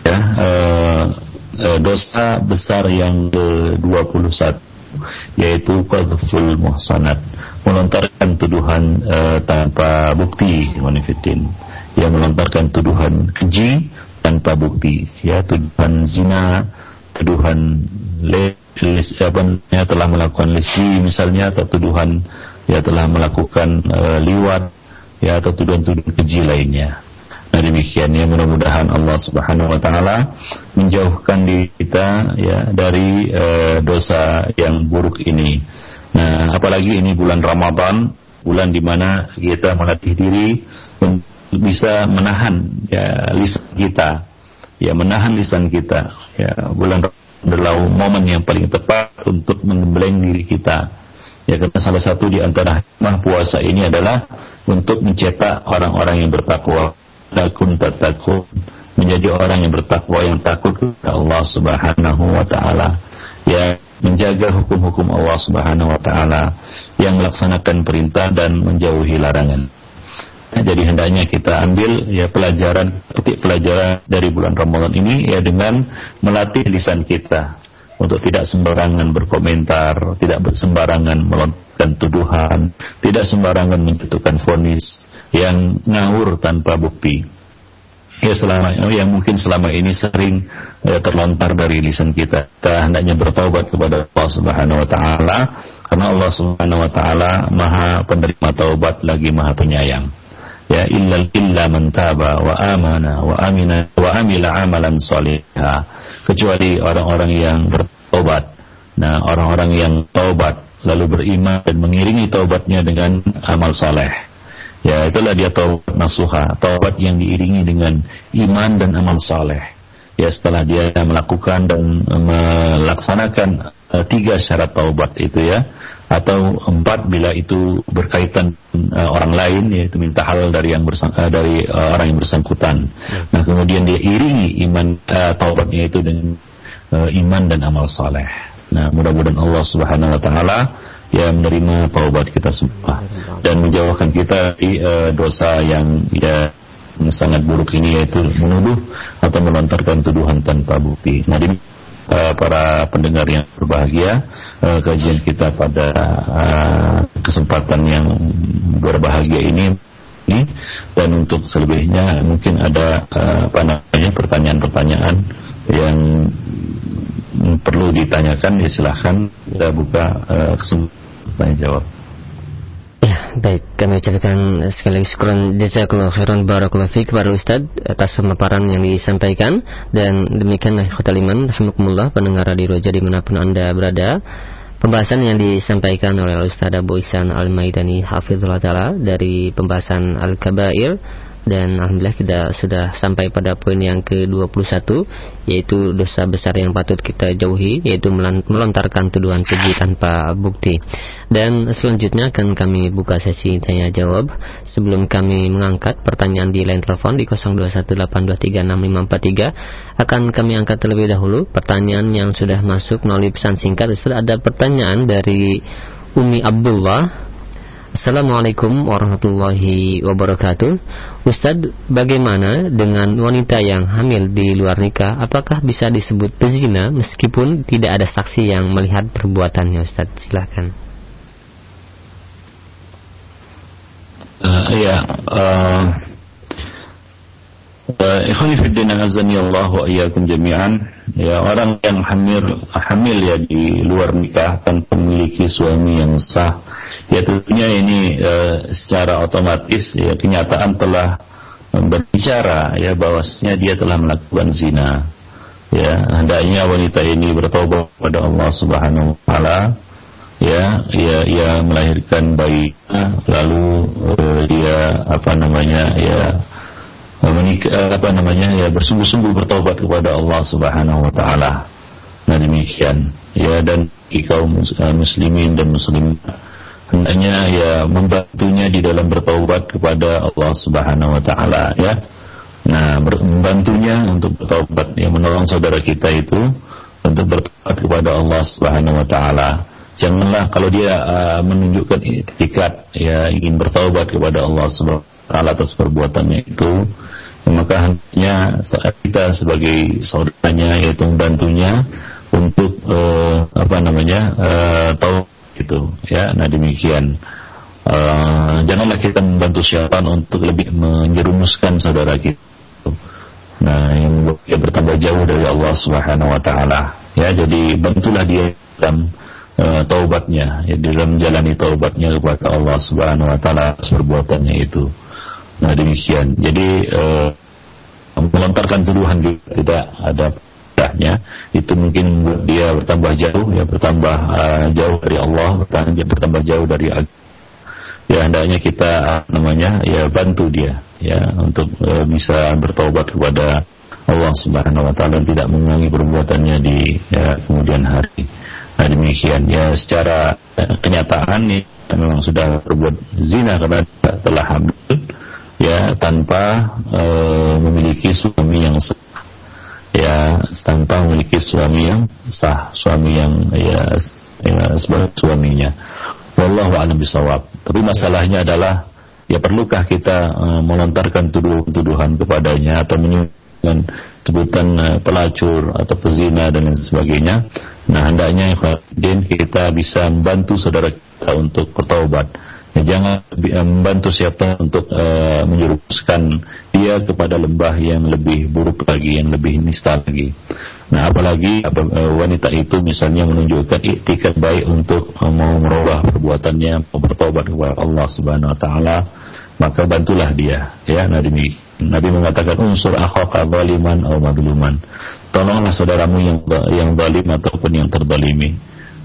S1: Ya, uh, uh, dosa besar yang ke-21 yaitu qadzful muhsanat melontarkan tuduhan uh, tanpa bukti yang melontarkan tuduhan keji tanpa bukti ya tuduhan zina tuduhan lis, apa ya, telah melakukan lesbi misalnya atau tuduhan ya telah melakukan uh, liwat ya atau tuduhan-tuduhan keji lainnya Nah demikian ya mudah-mudahan Allah Subhanahu wa taala menjauhkan diri kita ya dari uh, dosa yang buruk ini. Nah, apalagi ini bulan Ramadan, bulan di mana kita melatih diri bisa menahan ya lisan kita. Ya menahan lisan kita. Ya bulan adalah momen yang paling tepat untuk menggembleng diri kita. Ya karena salah satu di antara hikmah puasa ini adalah untuk mencetak orang-orang yang bertakwa. Takun tatakun. Menjadi orang yang bertakwa yang takut kepada Allah Subhanahu wa taala. Ya menjaga hukum-hukum Allah Subhanahu wa taala yang melaksanakan perintah dan menjauhi larangan jadi hendaknya kita ambil ya pelajaran petik pelajaran dari bulan Ramadan ini ya dengan melatih lisan kita untuk tidak sembarangan berkomentar, tidak sembarangan melontarkan tuduhan, tidak sembarangan menjatuhkan vonis yang ngawur tanpa bukti. ya selama yang mungkin selama ini sering ya, terlontar dari lisan kita. Kita hendaknya bertaubat kepada Allah Subhanahu wa taala karena Allah Subhanahu wa taala Maha penerima taubat lagi Maha penyayang. Ya illa illa man taba wa amana wa amina wa amila amalan salihah. Kecuali orang-orang yang bertobat. Nah, orang-orang yang taubat lalu beriman dan mengiringi taubatnya dengan amal saleh Ya itulah dia taubat nasuha, taubat yang diiringi dengan iman dan amal saleh. Ya setelah dia melakukan dan melaksanakan uh, tiga syarat taubat itu ya, atau empat bila itu berkaitan uh, orang lain yaitu minta hal dari yang bersang, uh, dari uh, orang yang bersangkutan. Ya. Nah kemudian dia iringi iman uh, taubatnya itu dengan uh, iman dan amal saleh. Nah mudah-mudahan Allah Subhanahu Wa Taala ya menerima taubat kita semua dan menjauhkan kita di uh, dosa yang ya sangat buruk ini yaitu menuduh atau melontarkan tuduhan tanpa bukti. Nah, uh, para pendengar yang berbahagia, uh, kajian kita pada uh, kesempatan yang berbahagia ini ini dan untuk selebihnya mungkin ada uh, apa namanya pertanyaan-pertanyaan yang perlu ditanyakan ya silahkan kita buka uh, kesempatan jawab.
S2: Ya, baik. Kami ucapkan sekali lagi syukuran jazakallahu khairan barakallahu fiik kepada Ustaz atas pemaparan yang disampaikan dan demikian khotul iman rahimakumullah pendengar radio Roja di mana pun Anda berada. Pembahasan yang disampaikan oleh Ustaz Abu Ihsan Al-Maidani Hafizullah Ta'ala dari pembahasan Al-Kabair dan alhamdulillah kita sudah sampai pada poin yang ke-21 yaitu dosa besar yang patut kita jauhi yaitu melontarkan tuduhan keji tanpa bukti. Dan selanjutnya akan kami buka sesi tanya jawab sebelum kami mengangkat pertanyaan di line telepon di 0218236543 akan kami angkat terlebih dahulu pertanyaan yang sudah masuk melalui pesan singkat. Setelah ada pertanyaan dari Umi Abdullah Assalamualaikum warahmatullahi wabarakatuh. Ustadz, bagaimana dengan wanita yang hamil di luar nikah? Apakah bisa disebut pezina meskipun tidak ada saksi yang melihat perbuatannya Ustadz? Silahkan
S1: uh, Ya uh, uh, azani Allah wa jami'an. Ya orang yang hamil hamil ya di luar nikah tanpa memiliki suami yang sah ya tentunya ini e, secara otomatis ya kenyataan telah berbicara ya bahwasanya dia telah melakukan zina. Ya hendaknya wanita ini bertobat kepada Allah Subhanahu wa taala. Ya ya ia melahirkan bayi lalu uh, dia apa namanya ya menikah apa namanya ya bersungguh-sungguh bertobat kepada Allah Subhanahu wa taala. Nah demikian. Ya dan kaum muslimin dan muslimat hendaknya ya membantunya di dalam bertaubat kepada Allah Subhanahu wa taala ya. Nah, membantunya untuk bertaubat ya menolong saudara kita itu untuk bertobat kepada Allah Subhanahu wa taala. Janganlah kalau dia uh, menunjukkan etikat ya ingin bertaubat kepada Allah Subhanahu wa taala atas perbuatannya itu, maka hanya saat kita sebagai saudaranya yaitu membantunya untuk uh, apa namanya uh, tahu itu ya nah demikian. Uh, janganlah kita membantu syaitan untuk lebih menjerumuskan saudara kita. Nah yang dia bertambah jauh dari Allah Subhanahu wa taala. Ya jadi bantulah dia dalam uh, taubatnya. Ya dalam menjalani taubatnya kepada Allah Subhanahu wa taala perbuatannya itu. Nah demikian. Jadi uh, melontarkan tuduhan juga tidak ada ibadahnya itu mungkin dia bertambah jauh ya bertambah uh, jauh dari Allah bertambah, bertambah jauh dari ya hendaknya kita namanya ya bantu dia ya untuk uh, bisa bertobat kepada Allah Subhanahu wa taala tidak mengulangi perbuatannya di ya, kemudian hari. Nah demikian ya secara uh, kenyataan nih memang sudah berbuat zina karena telah hamil ya tanpa uh, memiliki suami yang ya tanpa memiliki suami yang sah, suami yang ya, ya sebagai suaminya. Wallahu a'lam bisawab. Tapi masalahnya adalah ya perlukah kita uh, melontarkan tuduhan-tuduhan kepadanya atau menyebutkan sebutan uh, pelacur atau pezina dan lain sebagainya. Nah, hendaknya ya, kita bisa membantu saudara kita untuk bertaubat jangan membantu siapa untuk uh, menjerumuskan dia kepada lembah yang lebih buruk lagi, yang lebih nista lagi. Nah, apalagi apa, uh, wanita itu misalnya menunjukkan iktikat baik untuk mau merubah perbuatannya, bertobat kepada Allah Subhanahu wa taala, maka bantulah dia. Ya, Nabi Nabi mengatakan unsur akhaka zaliman atau madluman. Tolonglah saudaramu yang yang zalim ataupun yang terzalimi.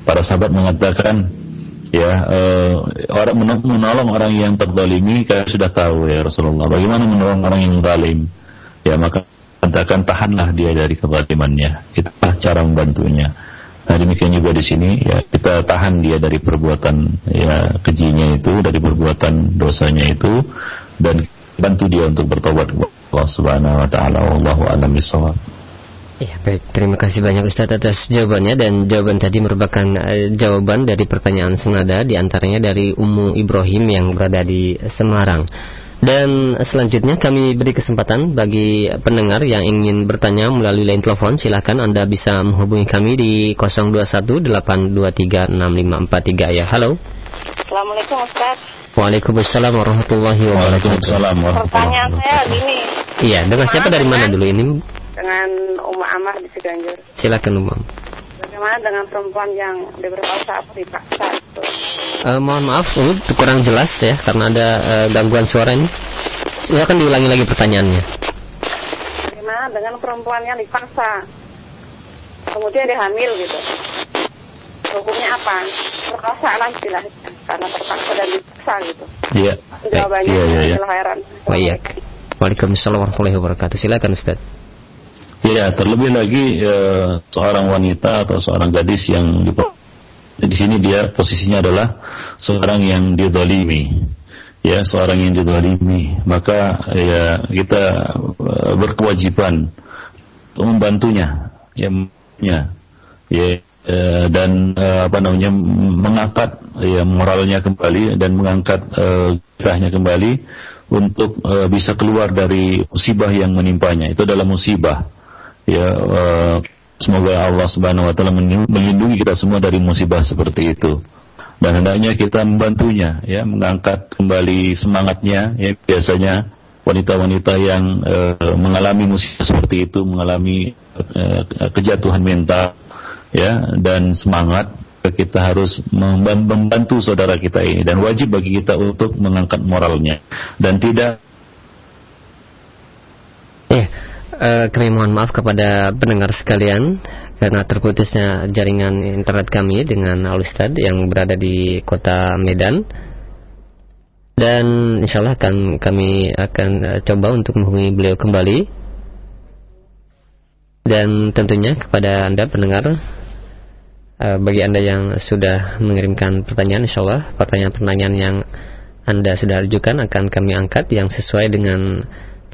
S1: Para sahabat mengatakan ya uh, orang menolong orang yang terdolimi kita sudah tahu ya Rasulullah bagaimana menolong orang yang zalim? Ya maka katakan tahanlah dia dari kezalimannya itulah cara membantunya. Nah demikian juga di sini ya kita tahan dia dari perbuatan ya kejinya itu dari perbuatan dosanya itu dan bantu dia untuk bertobat Allah Subhanahu wa taala. Wallahu a'lam
S2: Ya baik, terima kasih banyak Ustadz atas jawabannya dan jawaban tadi merupakan uh, jawaban dari pertanyaan senada di antaranya dari Ummu Ibrahim yang berada di Semarang. Dan selanjutnya kami beri kesempatan bagi pendengar yang ingin bertanya melalui line telepon silahkan Anda bisa menghubungi kami di 0218236543 ya. Halo.
S3: Assalamualaikum Ustaz.
S2: Waalaikumsalam warahmatullahi wabarakatuh.
S1: Waalaikumsalam
S3: Pertanyaan saya gini.
S2: Iya, dengan siapa dari mana dulu ini?
S3: Dengan Uma Amar di Ciganjur.
S2: Silakan Umam.
S3: Bagaimana dengan perempuan yang diberkosa atau dipaksa itu?
S2: Uh, mohon maaf, ini kurang jelas ya karena ada uh, gangguan suara ini. Silakan diulangi lagi pertanyaannya.
S3: Bagaimana dengan perempuan yang dipaksa, kemudian dia hamil gitu? Hukumnya apa? Perkosa lah istilahnya, karena terpaksa dan dipaksa gitu.
S1: Iya.
S3: Jawabannya
S1: iya, iya, iya.
S2: Baik. Waalaikumsalam warahmatullahi wabarakatuh. Silakan Ustaz.
S1: Ya, terlebih lagi e, seorang wanita atau seorang gadis yang di, di sini dia posisinya adalah seorang yang didolimi, ya seorang yang didolimi. Maka ya kita e, berkewajiban untuk membantunya, ya, ya, ya e, dan e, apa namanya mengangkat ya moralnya kembali dan mengangkat e, kembali untuk e, bisa keluar dari musibah yang menimpanya. Itu adalah musibah ya uh, semoga Allah Subhanahu wa taala melindungi kita semua dari musibah seperti itu. Dan hendaknya kita membantunya ya mengangkat kembali semangatnya ya. Biasanya wanita-wanita yang uh, mengalami musibah seperti itu mengalami uh, kejatuhan mental ya dan semangat kita harus membantu saudara kita ini. Dan wajib bagi kita untuk mengangkat moralnya. Dan tidak
S2: eh Uh, kami mohon maaf kepada pendengar sekalian karena terputusnya jaringan internet kami dengan Al Ustad yang berada di kota Medan. Dan insya Allah akan kami akan uh, coba untuk menghubungi beliau kembali. Dan tentunya kepada anda pendengar, uh, bagi anda yang sudah mengirimkan pertanyaan, insya Allah pertanyaan-pertanyaan yang anda sudah ajukan akan kami angkat yang sesuai dengan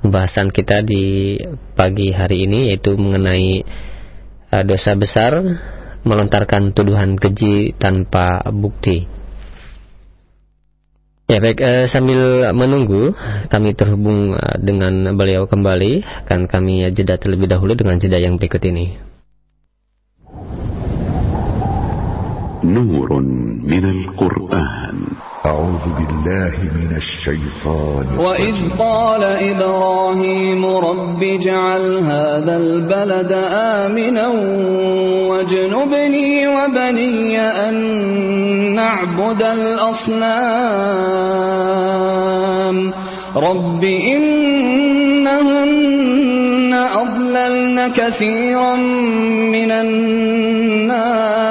S2: pembahasan kita di pagi hari ini yaitu mengenai uh, dosa besar melontarkan tuduhan keji tanpa bukti. Ya baik uh, sambil menunggu kami terhubung uh, dengan beliau kembali akan kami jeda terlebih dahulu dengan jeda yang berikut ini.
S4: Nurun minal Quran
S5: أعوذ بالله من الشيطان
S6: وإذ قال إبراهيم رب اجعل هذا البلد آمنا واجنبني وبني أن نعبد الأصنام. رب إنهن أضللن كثيرا من الناس.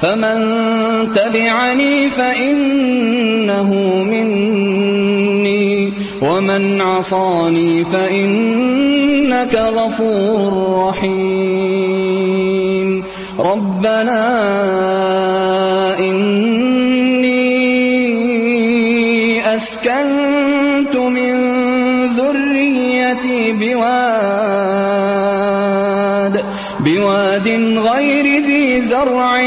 S6: فمن تبعني فإنه مني ومن عصاني فإنك غفور رحيم ربنا إني أسكنت من ذريتي بواد بواد غير ذي زرع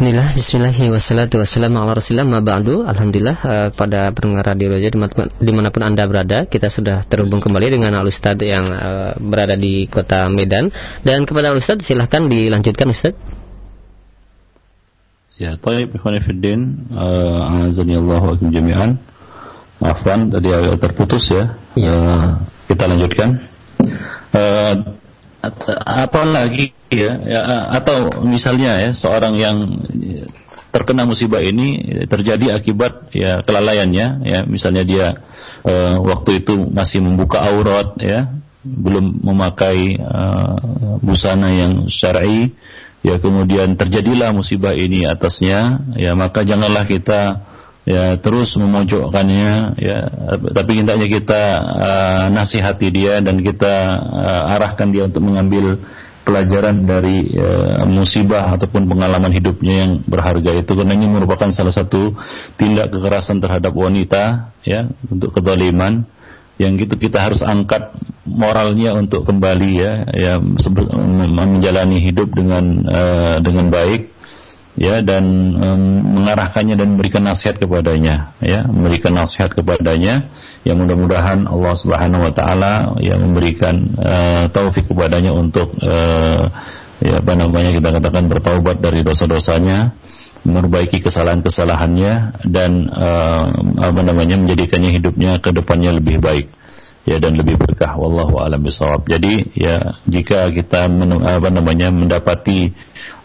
S2: Alhamdulillah, bismillah, wassalatu wassalamu ala rasulillah, ma ba'du Alhamdulillah, uh, pada pendengar radio Roja di mana pun anda berada Kita sudah terhubung kembali dengan Al Ustadz yang uh, berada di kota Medan Dan kepada Al Ustadz silahkan dilanjutkan Ustadz
S1: Ya, taib ikhwan fiddin, uh, azani Allah wa jami'an. Afwan tadi agak terputus ya.
S2: Ya.
S1: Uh, kita lanjutkan. Uh, lagi ya, ya atau misalnya ya seorang yang terkena musibah ini terjadi akibat ya kelalaiannya ya misalnya dia uh, waktu itu masih membuka aurat ya belum memakai uh, busana yang syar'i ya kemudian terjadilah musibah ini atasnya ya maka janganlah kita ya terus memojokkannya ya. Tapi hendaknya kita uh, nasihati dia dan kita uh, arahkan dia untuk mengambil pelajaran dari uh, musibah ataupun pengalaman hidupnya yang berharga itu. Karena ini merupakan salah satu tindak kekerasan terhadap wanita ya untuk kezaliman. Yang gitu kita harus angkat moralnya untuk kembali ya. Ya menjalani hidup dengan uh, dengan baik ya dan um, mengarahkannya dan memberikan nasihat kepadanya. Ya memberikan nasihat kepadanya. Yang mudah-mudahan Allah Subhanahu wa taala ya memberikan uh, taufik kepadanya untuk uh, ya apa namanya kita katakan bertaubat dari dosa-dosanya memperbaiki kesalahan-kesalahannya dan uh, apa namanya menjadikannya hidupnya ke depannya lebih baik ya dan lebih berkah. Wallahu alam bisawab. Jadi ya jika kita men, apa namanya mendapati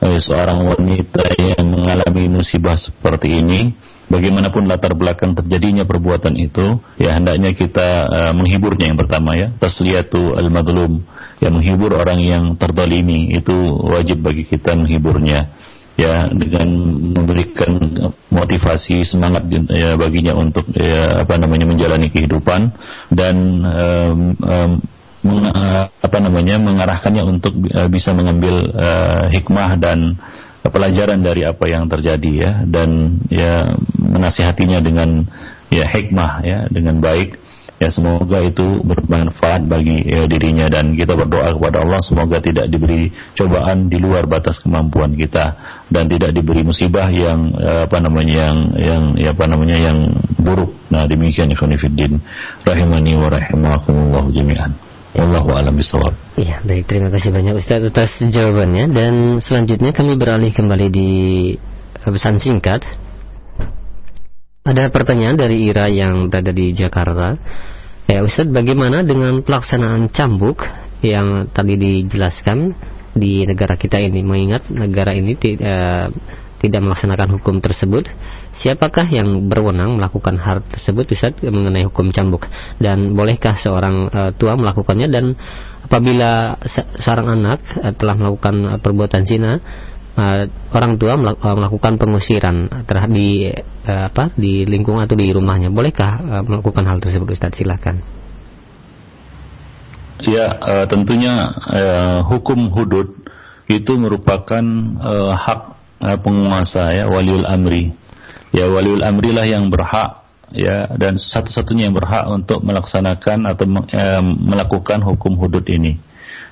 S1: eh, seorang wanita yang mengalami musibah seperti ini, bagaimanapun latar belakang terjadinya perbuatan itu, ya hendaknya kita uh, menghiburnya yang pertama ya, tasliyatu al-madlum, ya menghibur orang yang terdolimi itu wajib bagi kita menghiburnya ya dengan memberikan motivasi semangat ya baginya untuk ya apa namanya menjalani kehidupan dan um, um, meng, apa namanya mengarahkannya untuk uh, bisa mengambil uh, hikmah dan pelajaran dari apa yang terjadi ya. Dan ya menasihatinya dengan ya hikmah ya dengan baik ya semoga itu bermanfaat bagi ya, dirinya dan kita berdoa kepada Allah. Semoga tidak diberi cobaan di luar batas kemampuan kita dan tidak diberi musibah yang ya, apa namanya yang yang ya, apa namanya yang buruk. Nah demikian ikhwan fillah rahimani wa rahimakumullah jami'an. Wallahu alam bisawab.
S2: Iya, baik. Terima kasih banyak Ustaz atas jawabannya. Dan selanjutnya kami beralih kembali di pesan singkat ada pertanyaan dari Ira yang berada di Jakarta. Ya Ustadz, bagaimana dengan pelaksanaan cambuk yang tadi dijelaskan di negara kita ini? Mengingat negara ini tidak tidak melaksanakan hukum tersebut, siapakah yang berwenang melakukan hal tersebut Ustadz mengenai hukum cambuk? Dan bolehkah seorang uh, tua melakukannya dan apabila se seorang anak uh, telah melakukan uh, perbuatan zina uh, orang tua eh, melakukan pengusiran terhadap di uh, apa di lingkungan atau di rumahnya. Bolehkah uh, melakukan hal tersebut Ustaz? Silakan.
S1: Ya uh, tentunya uh, hukum hudud itu merupakan uh, hak uh, penguasa ya waliul amri. Ya waliul amri lah yang berhak ya dan satu-satunya yang berhak untuk melaksanakan atau uh, melakukan hukum hudud ini.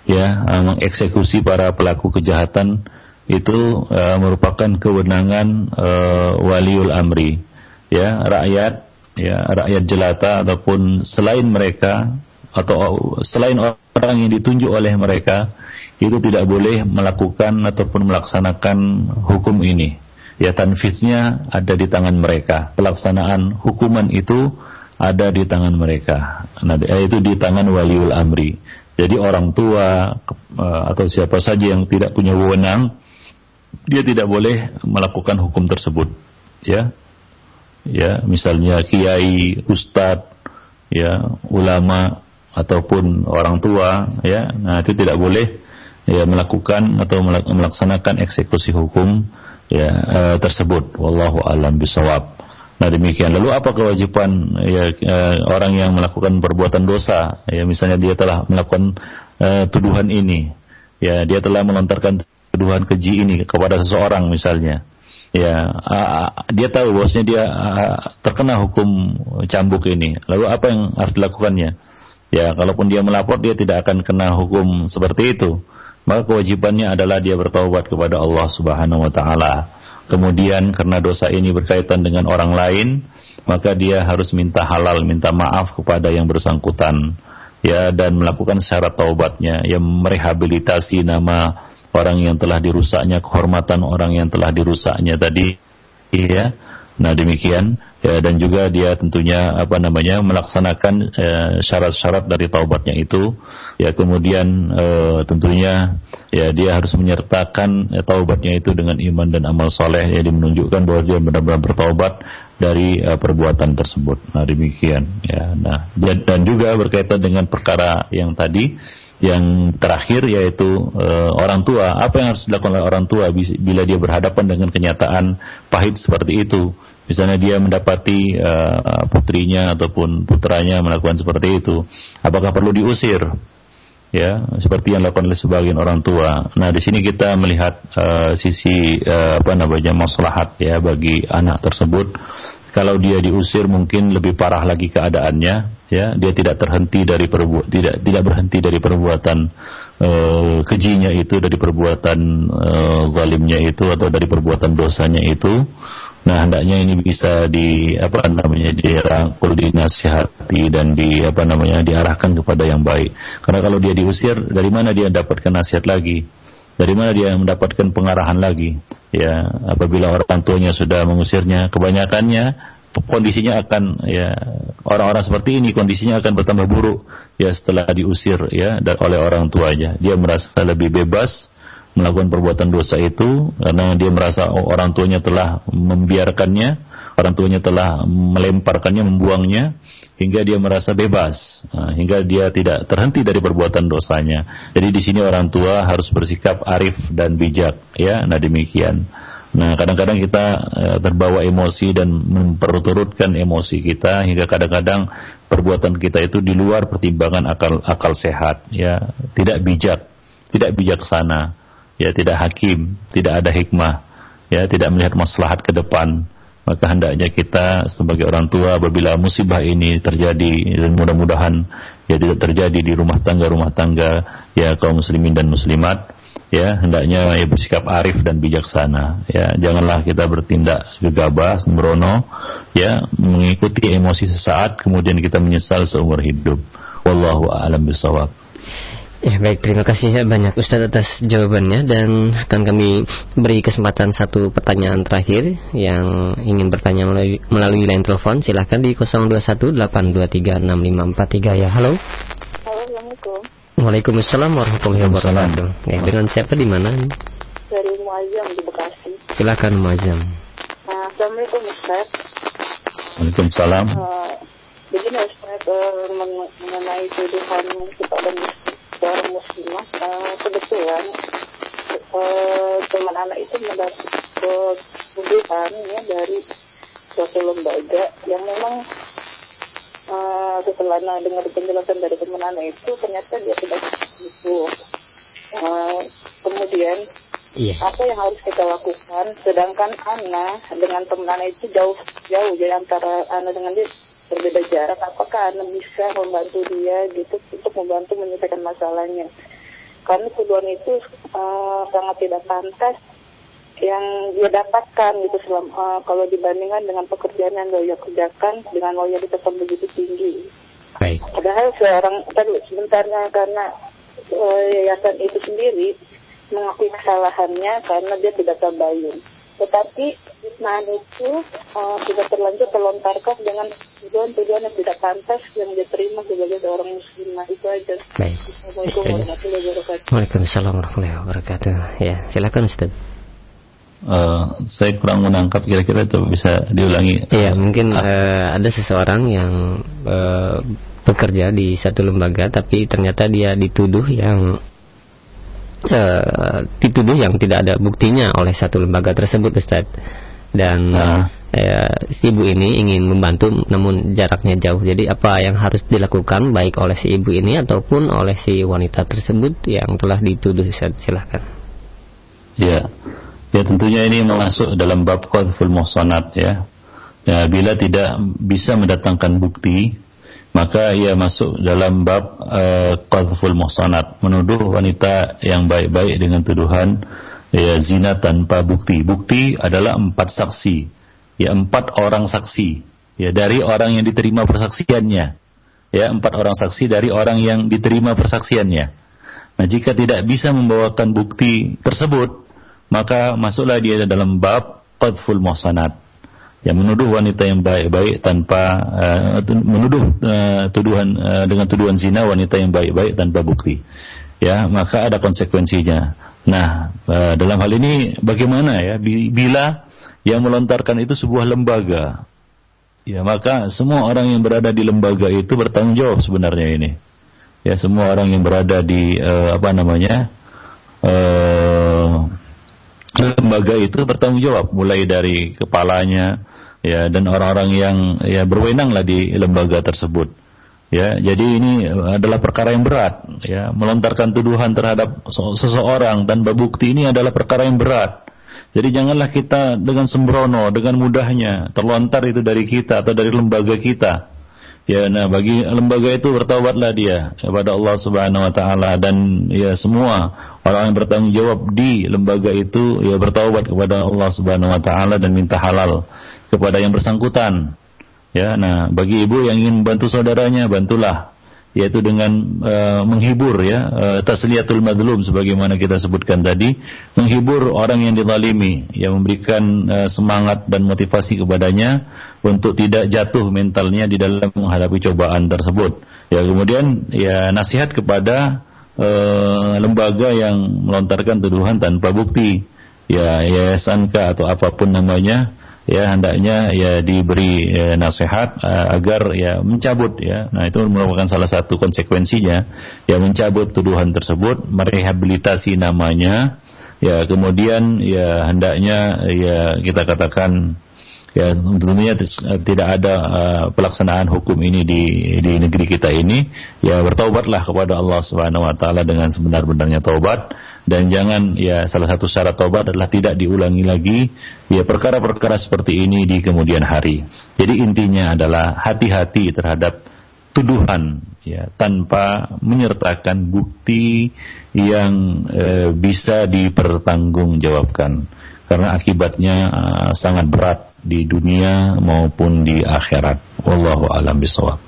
S1: Ya uh, mengeksekusi para pelaku kejahatan itu uh, merupakan kewenangan uh, waliul amri. Ya rakyat ya rakyat jelata ataupun selain mereka atau selain orang yang ditunjuk oleh mereka itu tidak boleh melakukan ataupun melaksanakan hukum ini. Ya tanfiznya ada di tangan mereka. Pelaksanaan hukuman itu ada di tangan mereka. Nah itu di tangan waliul amri. Jadi orang tua eh, atau siapa saja yang tidak punya wewenang dia tidak boleh melakukan hukum tersebut ya. Ya misalnya kiai ustadz ya ulama ataupun orang tua ya. Nah itu tidak boleh ya melakukan atau melaksanakan eksekusi hukum ya uh, tersebut. Wallahu alam bisawab nah demikian. Lalu apa kewajiban ya uh, orang yang melakukan perbuatan dosa? Ya misalnya dia telah melakukan uh, tuduhan ini. Ya dia telah melontarkan tuduhan keji ini kepada seseorang misalnya ya dia tahu bosnya dia terkena hukum cambuk ini. Lalu apa yang harus dilakukannya? Ya, kalaupun dia melapor dia tidak akan kena hukum seperti itu. Maka kewajibannya adalah dia bertaubat kepada Allah Subhanahu wa taala. Kemudian karena dosa ini berkaitan dengan orang lain, maka dia harus minta halal, minta maaf kepada yang bersangkutan. Ya, dan melakukan syarat taubatnya, yang merehabilitasi nama orang yang telah dirusaknya, kehormatan orang yang telah dirusaknya tadi, ya. Nah demikian ya, dan juga dia tentunya apa namanya melaksanakan eh, syarat-syarat dari taubatnya itu ya kemudian eh, tentunya ya dia harus menyertakan ya, taubatnya itu dengan iman dan amal soleh ya menunjukkan bahwa dia benar-benar bertaubat dari uh, perbuatan tersebut. Nah demikian ya. Nah dan juga berkaitan dengan perkara yang tadi yang terakhir yaitu uh, orang tua. Apa yang harus dilakukan oleh orang tua bila dia berhadapan dengan kenyataan pahit seperti itu? Misalnya dia mendapati uh, putrinya ataupun putranya melakukan seperti itu, apakah perlu diusir? Ya, seperti yang dilakukan oleh sebagian orang tua. Nah, di sini kita melihat uh, sisi uh, apa namanya maslahat ya bagi anak tersebut kalau dia diusir mungkin lebih parah lagi keadaannya ya. Dia tidak terhenti dari perbuat tidak tidak berhenti dari perbuatan uh, kejinya itu dari perbuatan uh, zalimnya itu atau dari perbuatan dosanya itu. Nah hendaknya ini bisa di apa namanya dirangkul dinasihati dan di apa namanya diarahkan kepada yang baik. Karena kalau dia diusir dari mana dia dapatkan nasihat lagi dari mana dia mendapatkan pengarahan lagi? Ya apabila orang tuanya sudah mengusirnya kebanyakannya kondisinya akan ya orang-orang seperti ini kondisinya akan bertambah buruk ya setelah diusir ya oleh orang tuanya. Dia merasa lebih bebas melakukan perbuatan dosa itu karena dia merasa orang tuanya telah membiarkannya orang tuanya telah melemparkannya membuangnya hingga dia merasa bebas, nah, hingga dia tidak terhenti dari perbuatan dosanya. Jadi di sini orang tua harus bersikap arif dan bijak, ya. Nah demikian. Nah kadang-kadang kita eh, terbawa emosi dan memperturutkan emosi kita hingga kadang-kadang perbuatan kita itu di luar pertimbangan akal akal sehat, ya. Tidak bijak, tidak bijaksana, ya. Tidak hakim, tidak ada hikmah, ya. Tidak melihat maslahat ke depan maka hendaknya kita sebagai orang tua apabila musibah ini terjadi dan mudah-mudahan ya tidak terjadi di rumah tangga rumah tangga ya kaum muslimin dan muslimat ya hendaknya ya bersikap arif dan bijaksana ya. Janganlah kita bertindak gegabah sembrono ya mengikuti emosi sesaat kemudian kita menyesal seumur hidup. Wallahu a'lam bisawab
S2: Ya baik, terima kasih ya banyak Ustadz atas jawabannya dan akan kami beri kesempatan satu pertanyaan terakhir yang ingin bertanya melalui, melalui line telepon silahkan di 0218236543 ya. Halo.
S3: Halo, Assalamualaikum.
S2: Waalaikumsalam warahmatullahi wabarakatuh. Ya, dengan siapa di mana?
S3: Dari Muazzam di Bekasi.
S2: Silakan Muazzam.
S3: Nah, Assalamualaikum Ustaz.
S1: Waalaikumsalam.
S3: Uh, begini Ustaz uh, mengenai tuduhan kepada muslim seorang muslimah uh, kebetulan uh, teman anak itu mendapat tuduhan ya dari suatu lembaga yang memang uh, setelah dengar penjelasan dari teman anak itu ternyata dia tidak itu. Uh, kemudian yeah. apa yang harus kita lakukan? Sedangkan anak dengan teman anak itu jauh jauh jadi antara anak dengan dia berbeda jarak apakah anda bisa membantu dia gitu untuk membantu menyelesaikan masalahnya karena tuduhan itu uh, sangat tidak pantas yang dia dapatkan gitu selama, uh, kalau dibandingkan dengan pekerjaan yang dia kerjakan dengan loyalitas yang begitu tinggi.
S2: Baik.
S3: Padahal seorang tadi sebentarnya karena uh, yayasan itu sendiri mengakui kesalahannya karena dia tidak tabayun. Tetapi fitnahan itu uh, terlanjur terlontarkan dengan tujuan-tujuan yang tidak pantas yang diterima sebagai seorang muslimah itu aja.
S2: Baik.
S3: Assalamualaikum warahmatullahi wabarakatuh.
S2: Waalaikumsalam warahmatullahi wabarakatuh. Ya, silakan Ustaz.
S1: Uh, saya kurang menangkap kira-kira itu bisa diulangi.
S2: Iya, mungkin uh, ada seseorang yang uh, bekerja di satu lembaga tapi ternyata dia dituduh yang uh, dituduh yang tidak ada buktinya oleh satu lembaga tersebut Ustaz. Dan uh. uh, si ibu ini ingin membantu namun jaraknya jauh. Jadi apa yang harus dilakukan baik oleh si ibu ini ataupun oleh si wanita tersebut yang telah dituduh Ustaz? Silahkan.
S1: Ya. Ya tentunya ini masuk dalam bab qadhful muhsanat ya. ya. Bila tidak bisa mendatangkan bukti, maka ia masuk dalam bab uh, qadhful muhsanat, menuduh wanita yang baik-baik dengan tuduhan ya zina tanpa bukti. Bukti adalah empat saksi, ya empat orang saksi, ya dari orang yang diterima persaksiannya, ya empat orang saksi dari orang yang diterima persaksiannya. Nah jika tidak bisa membawakan bukti tersebut, maka masuklah dia dalam bab qadful muhsanat yang menuduh wanita yang baik-baik tanpa uh, menuduh uh, tuduhan uh, dengan tuduhan zina wanita yang baik-baik tanpa bukti. Ya maka ada konsekuensinya. Nah uh, dalam hal ini bagaimana ya? Bila yang melontarkan itu sebuah lembaga. Ya maka semua orang yang berada di lembaga itu bertanggung jawab sebenarnya ini. Ya semua orang yang berada di uh, apa namanya uh, lembaga itu bertanggung jawab. Mulai dari kepalanya ya dan orang-orang yang ya berwenang lah di lembaga tersebut. Ya jadi ini adalah perkara yang berat. Ya melontarkan tuduhan terhadap seseorang tanpa bukti ini adalah perkara yang berat. Jadi janganlah kita dengan sembrono dengan mudahnya terlontar itu dari kita atau dari lembaga kita. Ya nah bagi lembaga itu bertobatlah dia kepada Allah Subhanahu wa taala dan ya semua orang yang bertanggung jawab di lembaga itu ya bertaubat kepada Allah Subhanahu wa taala dan minta halal kepada yang bersangkutan. Ya, nah bagi ibu yang ingin membantu saudaranya, bantulah. Yaitu dengan uh, menghibur ya uh, tasliyatul madlum sebagaimana kita sebutkan tadi. Menghibur orang yang dizalimi yang memberikan uh, semangat dan motivasi kepadanya untuk tidak jatuh mentalnya di dalam menghadapi cobaan tersebut. Ya kemudian ya nasihat kepada uh, lembaga yang melontarkan tuduhan tanpa bukti. Ya yayasan kah atau apa pun namanya ya hendaknya ya diberi ya, nasihat uh, agar ya mencabut ya. Nah itu merupakan salah satu konsekuensinya ya mencabut tuduhan tersebut merehabilitasi namanya. Ya kemudian ya hendaknya ya kita katakan ya tentunya tidak ada uh, pelaksanaan hukum ini di di negeri kita ini. Ya bertaubatlah kepada Allah Subhanahu wa taala dengan sebenar-benarnya taubat. Dan jangan ya salah satu syarat taubat adalah tidak diulangi lagi ya perkara-perkara seperti ini di kemudian hari. Jadi intinya adalah hati-hati terhadap tuduhan ya tanpa menyertakan bukti yang e, bisa dipertanggungjawabkan. Karena akibatnya uh, sangat berat di dunia maupun di akhirat. Wallahu alam bisawab.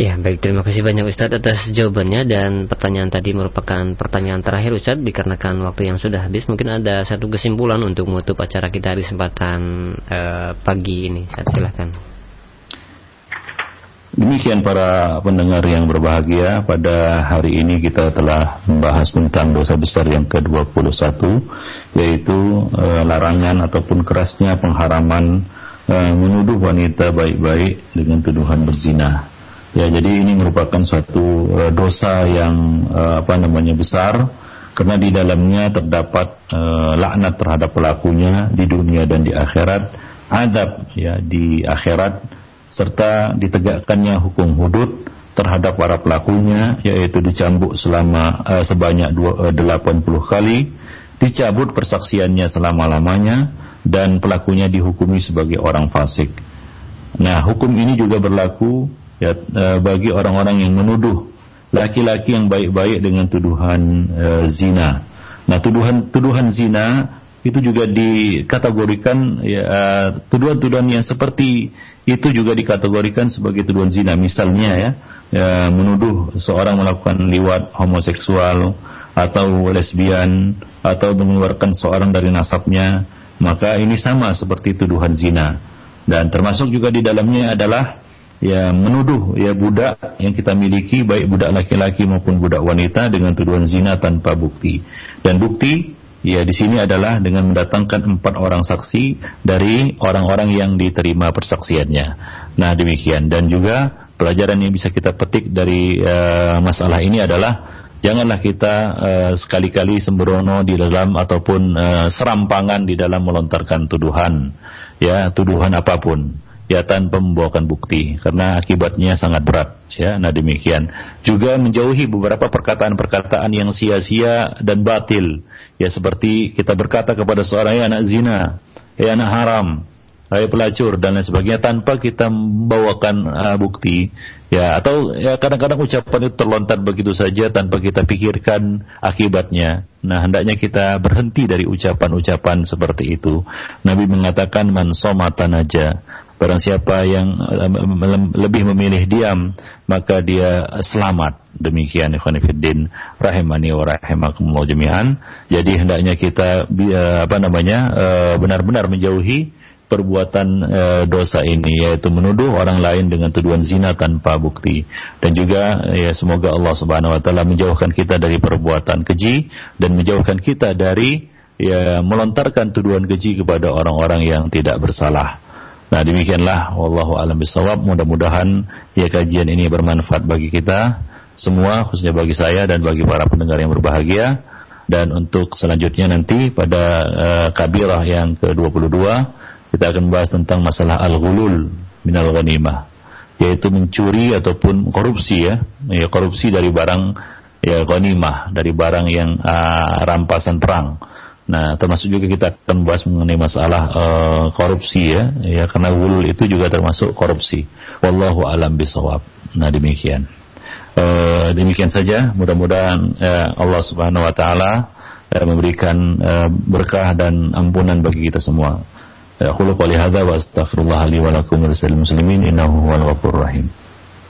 S2: Ya, baik. Terima kasih banyak Ustadz atas jawabannya dan pertanyaan tadi merupakan pertanyaan terakhir Ustadz dikarenakan waktu yang sudah habis. Mungkin ada satu kesimpulan untuk menutup acara kita di kesempatan uh, pagi ini. Saya silakan.
S1: Demikian para pendengar yang berbahagia, pada hari ini kita telah membahas tentang dosa besar yang ke-21 yaitu e, larangan ataupun kerasnya pengharaman e, menuduh wanita baik-baik dengan tuduhan berzina. Ya, jadi ini merupakan suatu e, dosa yang e, apa namanya besar karena di dalamnya terdapat e, laknat terhadap pelakunya di dunia dan di akhirat, adab ya di akhirat serta ditegakkannya hukum hudud terhadap para pelakunya yaitu dicambuk selama uh, sebanyak dua, uh, 80 kali, dicabut persaksiannya selama-lamanya dan pelakunya dihukumi sebagai orang fasik. Nah, hukum ini juga berlaku ya uh, bagi orang-orang yang menuduh laki-laki yang baik-baik dengan tuduhan uh, zina. Nah, tuduhan tuduhan zina itu juga dikategorikan ya tuduhan-tuduhan yang seperti itu juga dikategorikan sebagai tuduhan zina. Misalnya ya, ya menuduh seorang melakukan liwat homoseksual atau lesbian atau mengeluarkan seorang dari nasabnya maka ini sama seperti tuduhan zina. Dan termasuk juga di dalamnya adalah ya menuduh ya budak yang kita miliki baik budak laki-laki maupun budak wanita dengan tuduhan zina tanpa bukti. Dan bukti Ya di sini adalah dengan mendatangkan empat orang saksi dari orang-orang yang diterima persaksiannya. Nah demikian dan juga pelajaran yang bisa kita petik dari uh, masalah ini adalah janganlah kita uh, sekali-kali sembrono di dalam ataupun uh, serampangan di dalam melontarkan tuduhan, ya tuduhan apa pun. Ya tanpa membawakan bukti karena akibatnya sangat berat ya. Nah demikian. Juga menjauhi beberapa perkataan-perkataan yang sia-sia dan batil. Ya seperti kita berkata kepada seorang ya anak zina ya anak haram hai pelacur dan lain sebagainya tanpa kita membawakan uh, bukti. Ya atau ya kadang-kadang ucapan itu terlontar begitu saja tanpa kita pikirkan akibatnya. Nah hendaknya kita berhenti dari ucapan-ucapan seperti itu. Nabi mengatakan man somata naja Barang siapa yang lebih memilih diam, maka dia selamat. Demikian ikhwanifiddin rahimani wa rahimakumullah jami'an. Jadi hendaknya kita apa namanya eh, benar-benar menjauhi perbuatan dosa ini yaitu menuduh orang lain dengan tuduhan zina tanpa bukti dan juga ya semoga Allah Subhanahu wa taala menjauhkan kita dari perbuatan keji dan menjauhkan kita dari ya melontarkan tuduhan keji kepada orang-orang yang tidak bersalah. Nah demikianlah wallahu alam bisawab. Mudah-mudahan ya kajian ini bermanfaat bagi kita semua khususnya bagi saya dan bagi para pendengar yang berbahagia. Dan untuk selanjutnya nanti pada uh, kabirah yang ke-22 kita akan membahas tentang masalah al-ghulul minal ghanimah yaitu mencuri ataupun korupsi ya, ya korupsi dari barang ya ghanimah dari barang yang uh, rampasan perang. Nah, termasuk juga kita akan bahas mengenai masalah uh, korupsi ya, ya karena wul itu juga termasuk korupsi. Wallahu alam bisawab. Nah, demikian. Uh, demikian saja. Mudah-mudahan uh, Allah Subhanahu wa taala uh, memberikan uh, berkah dan ampunan bagi kita semua. Aku lupa lihat wa astaghfirullah li wa lakum wa muslimin innahu huwal ghafurur rahim.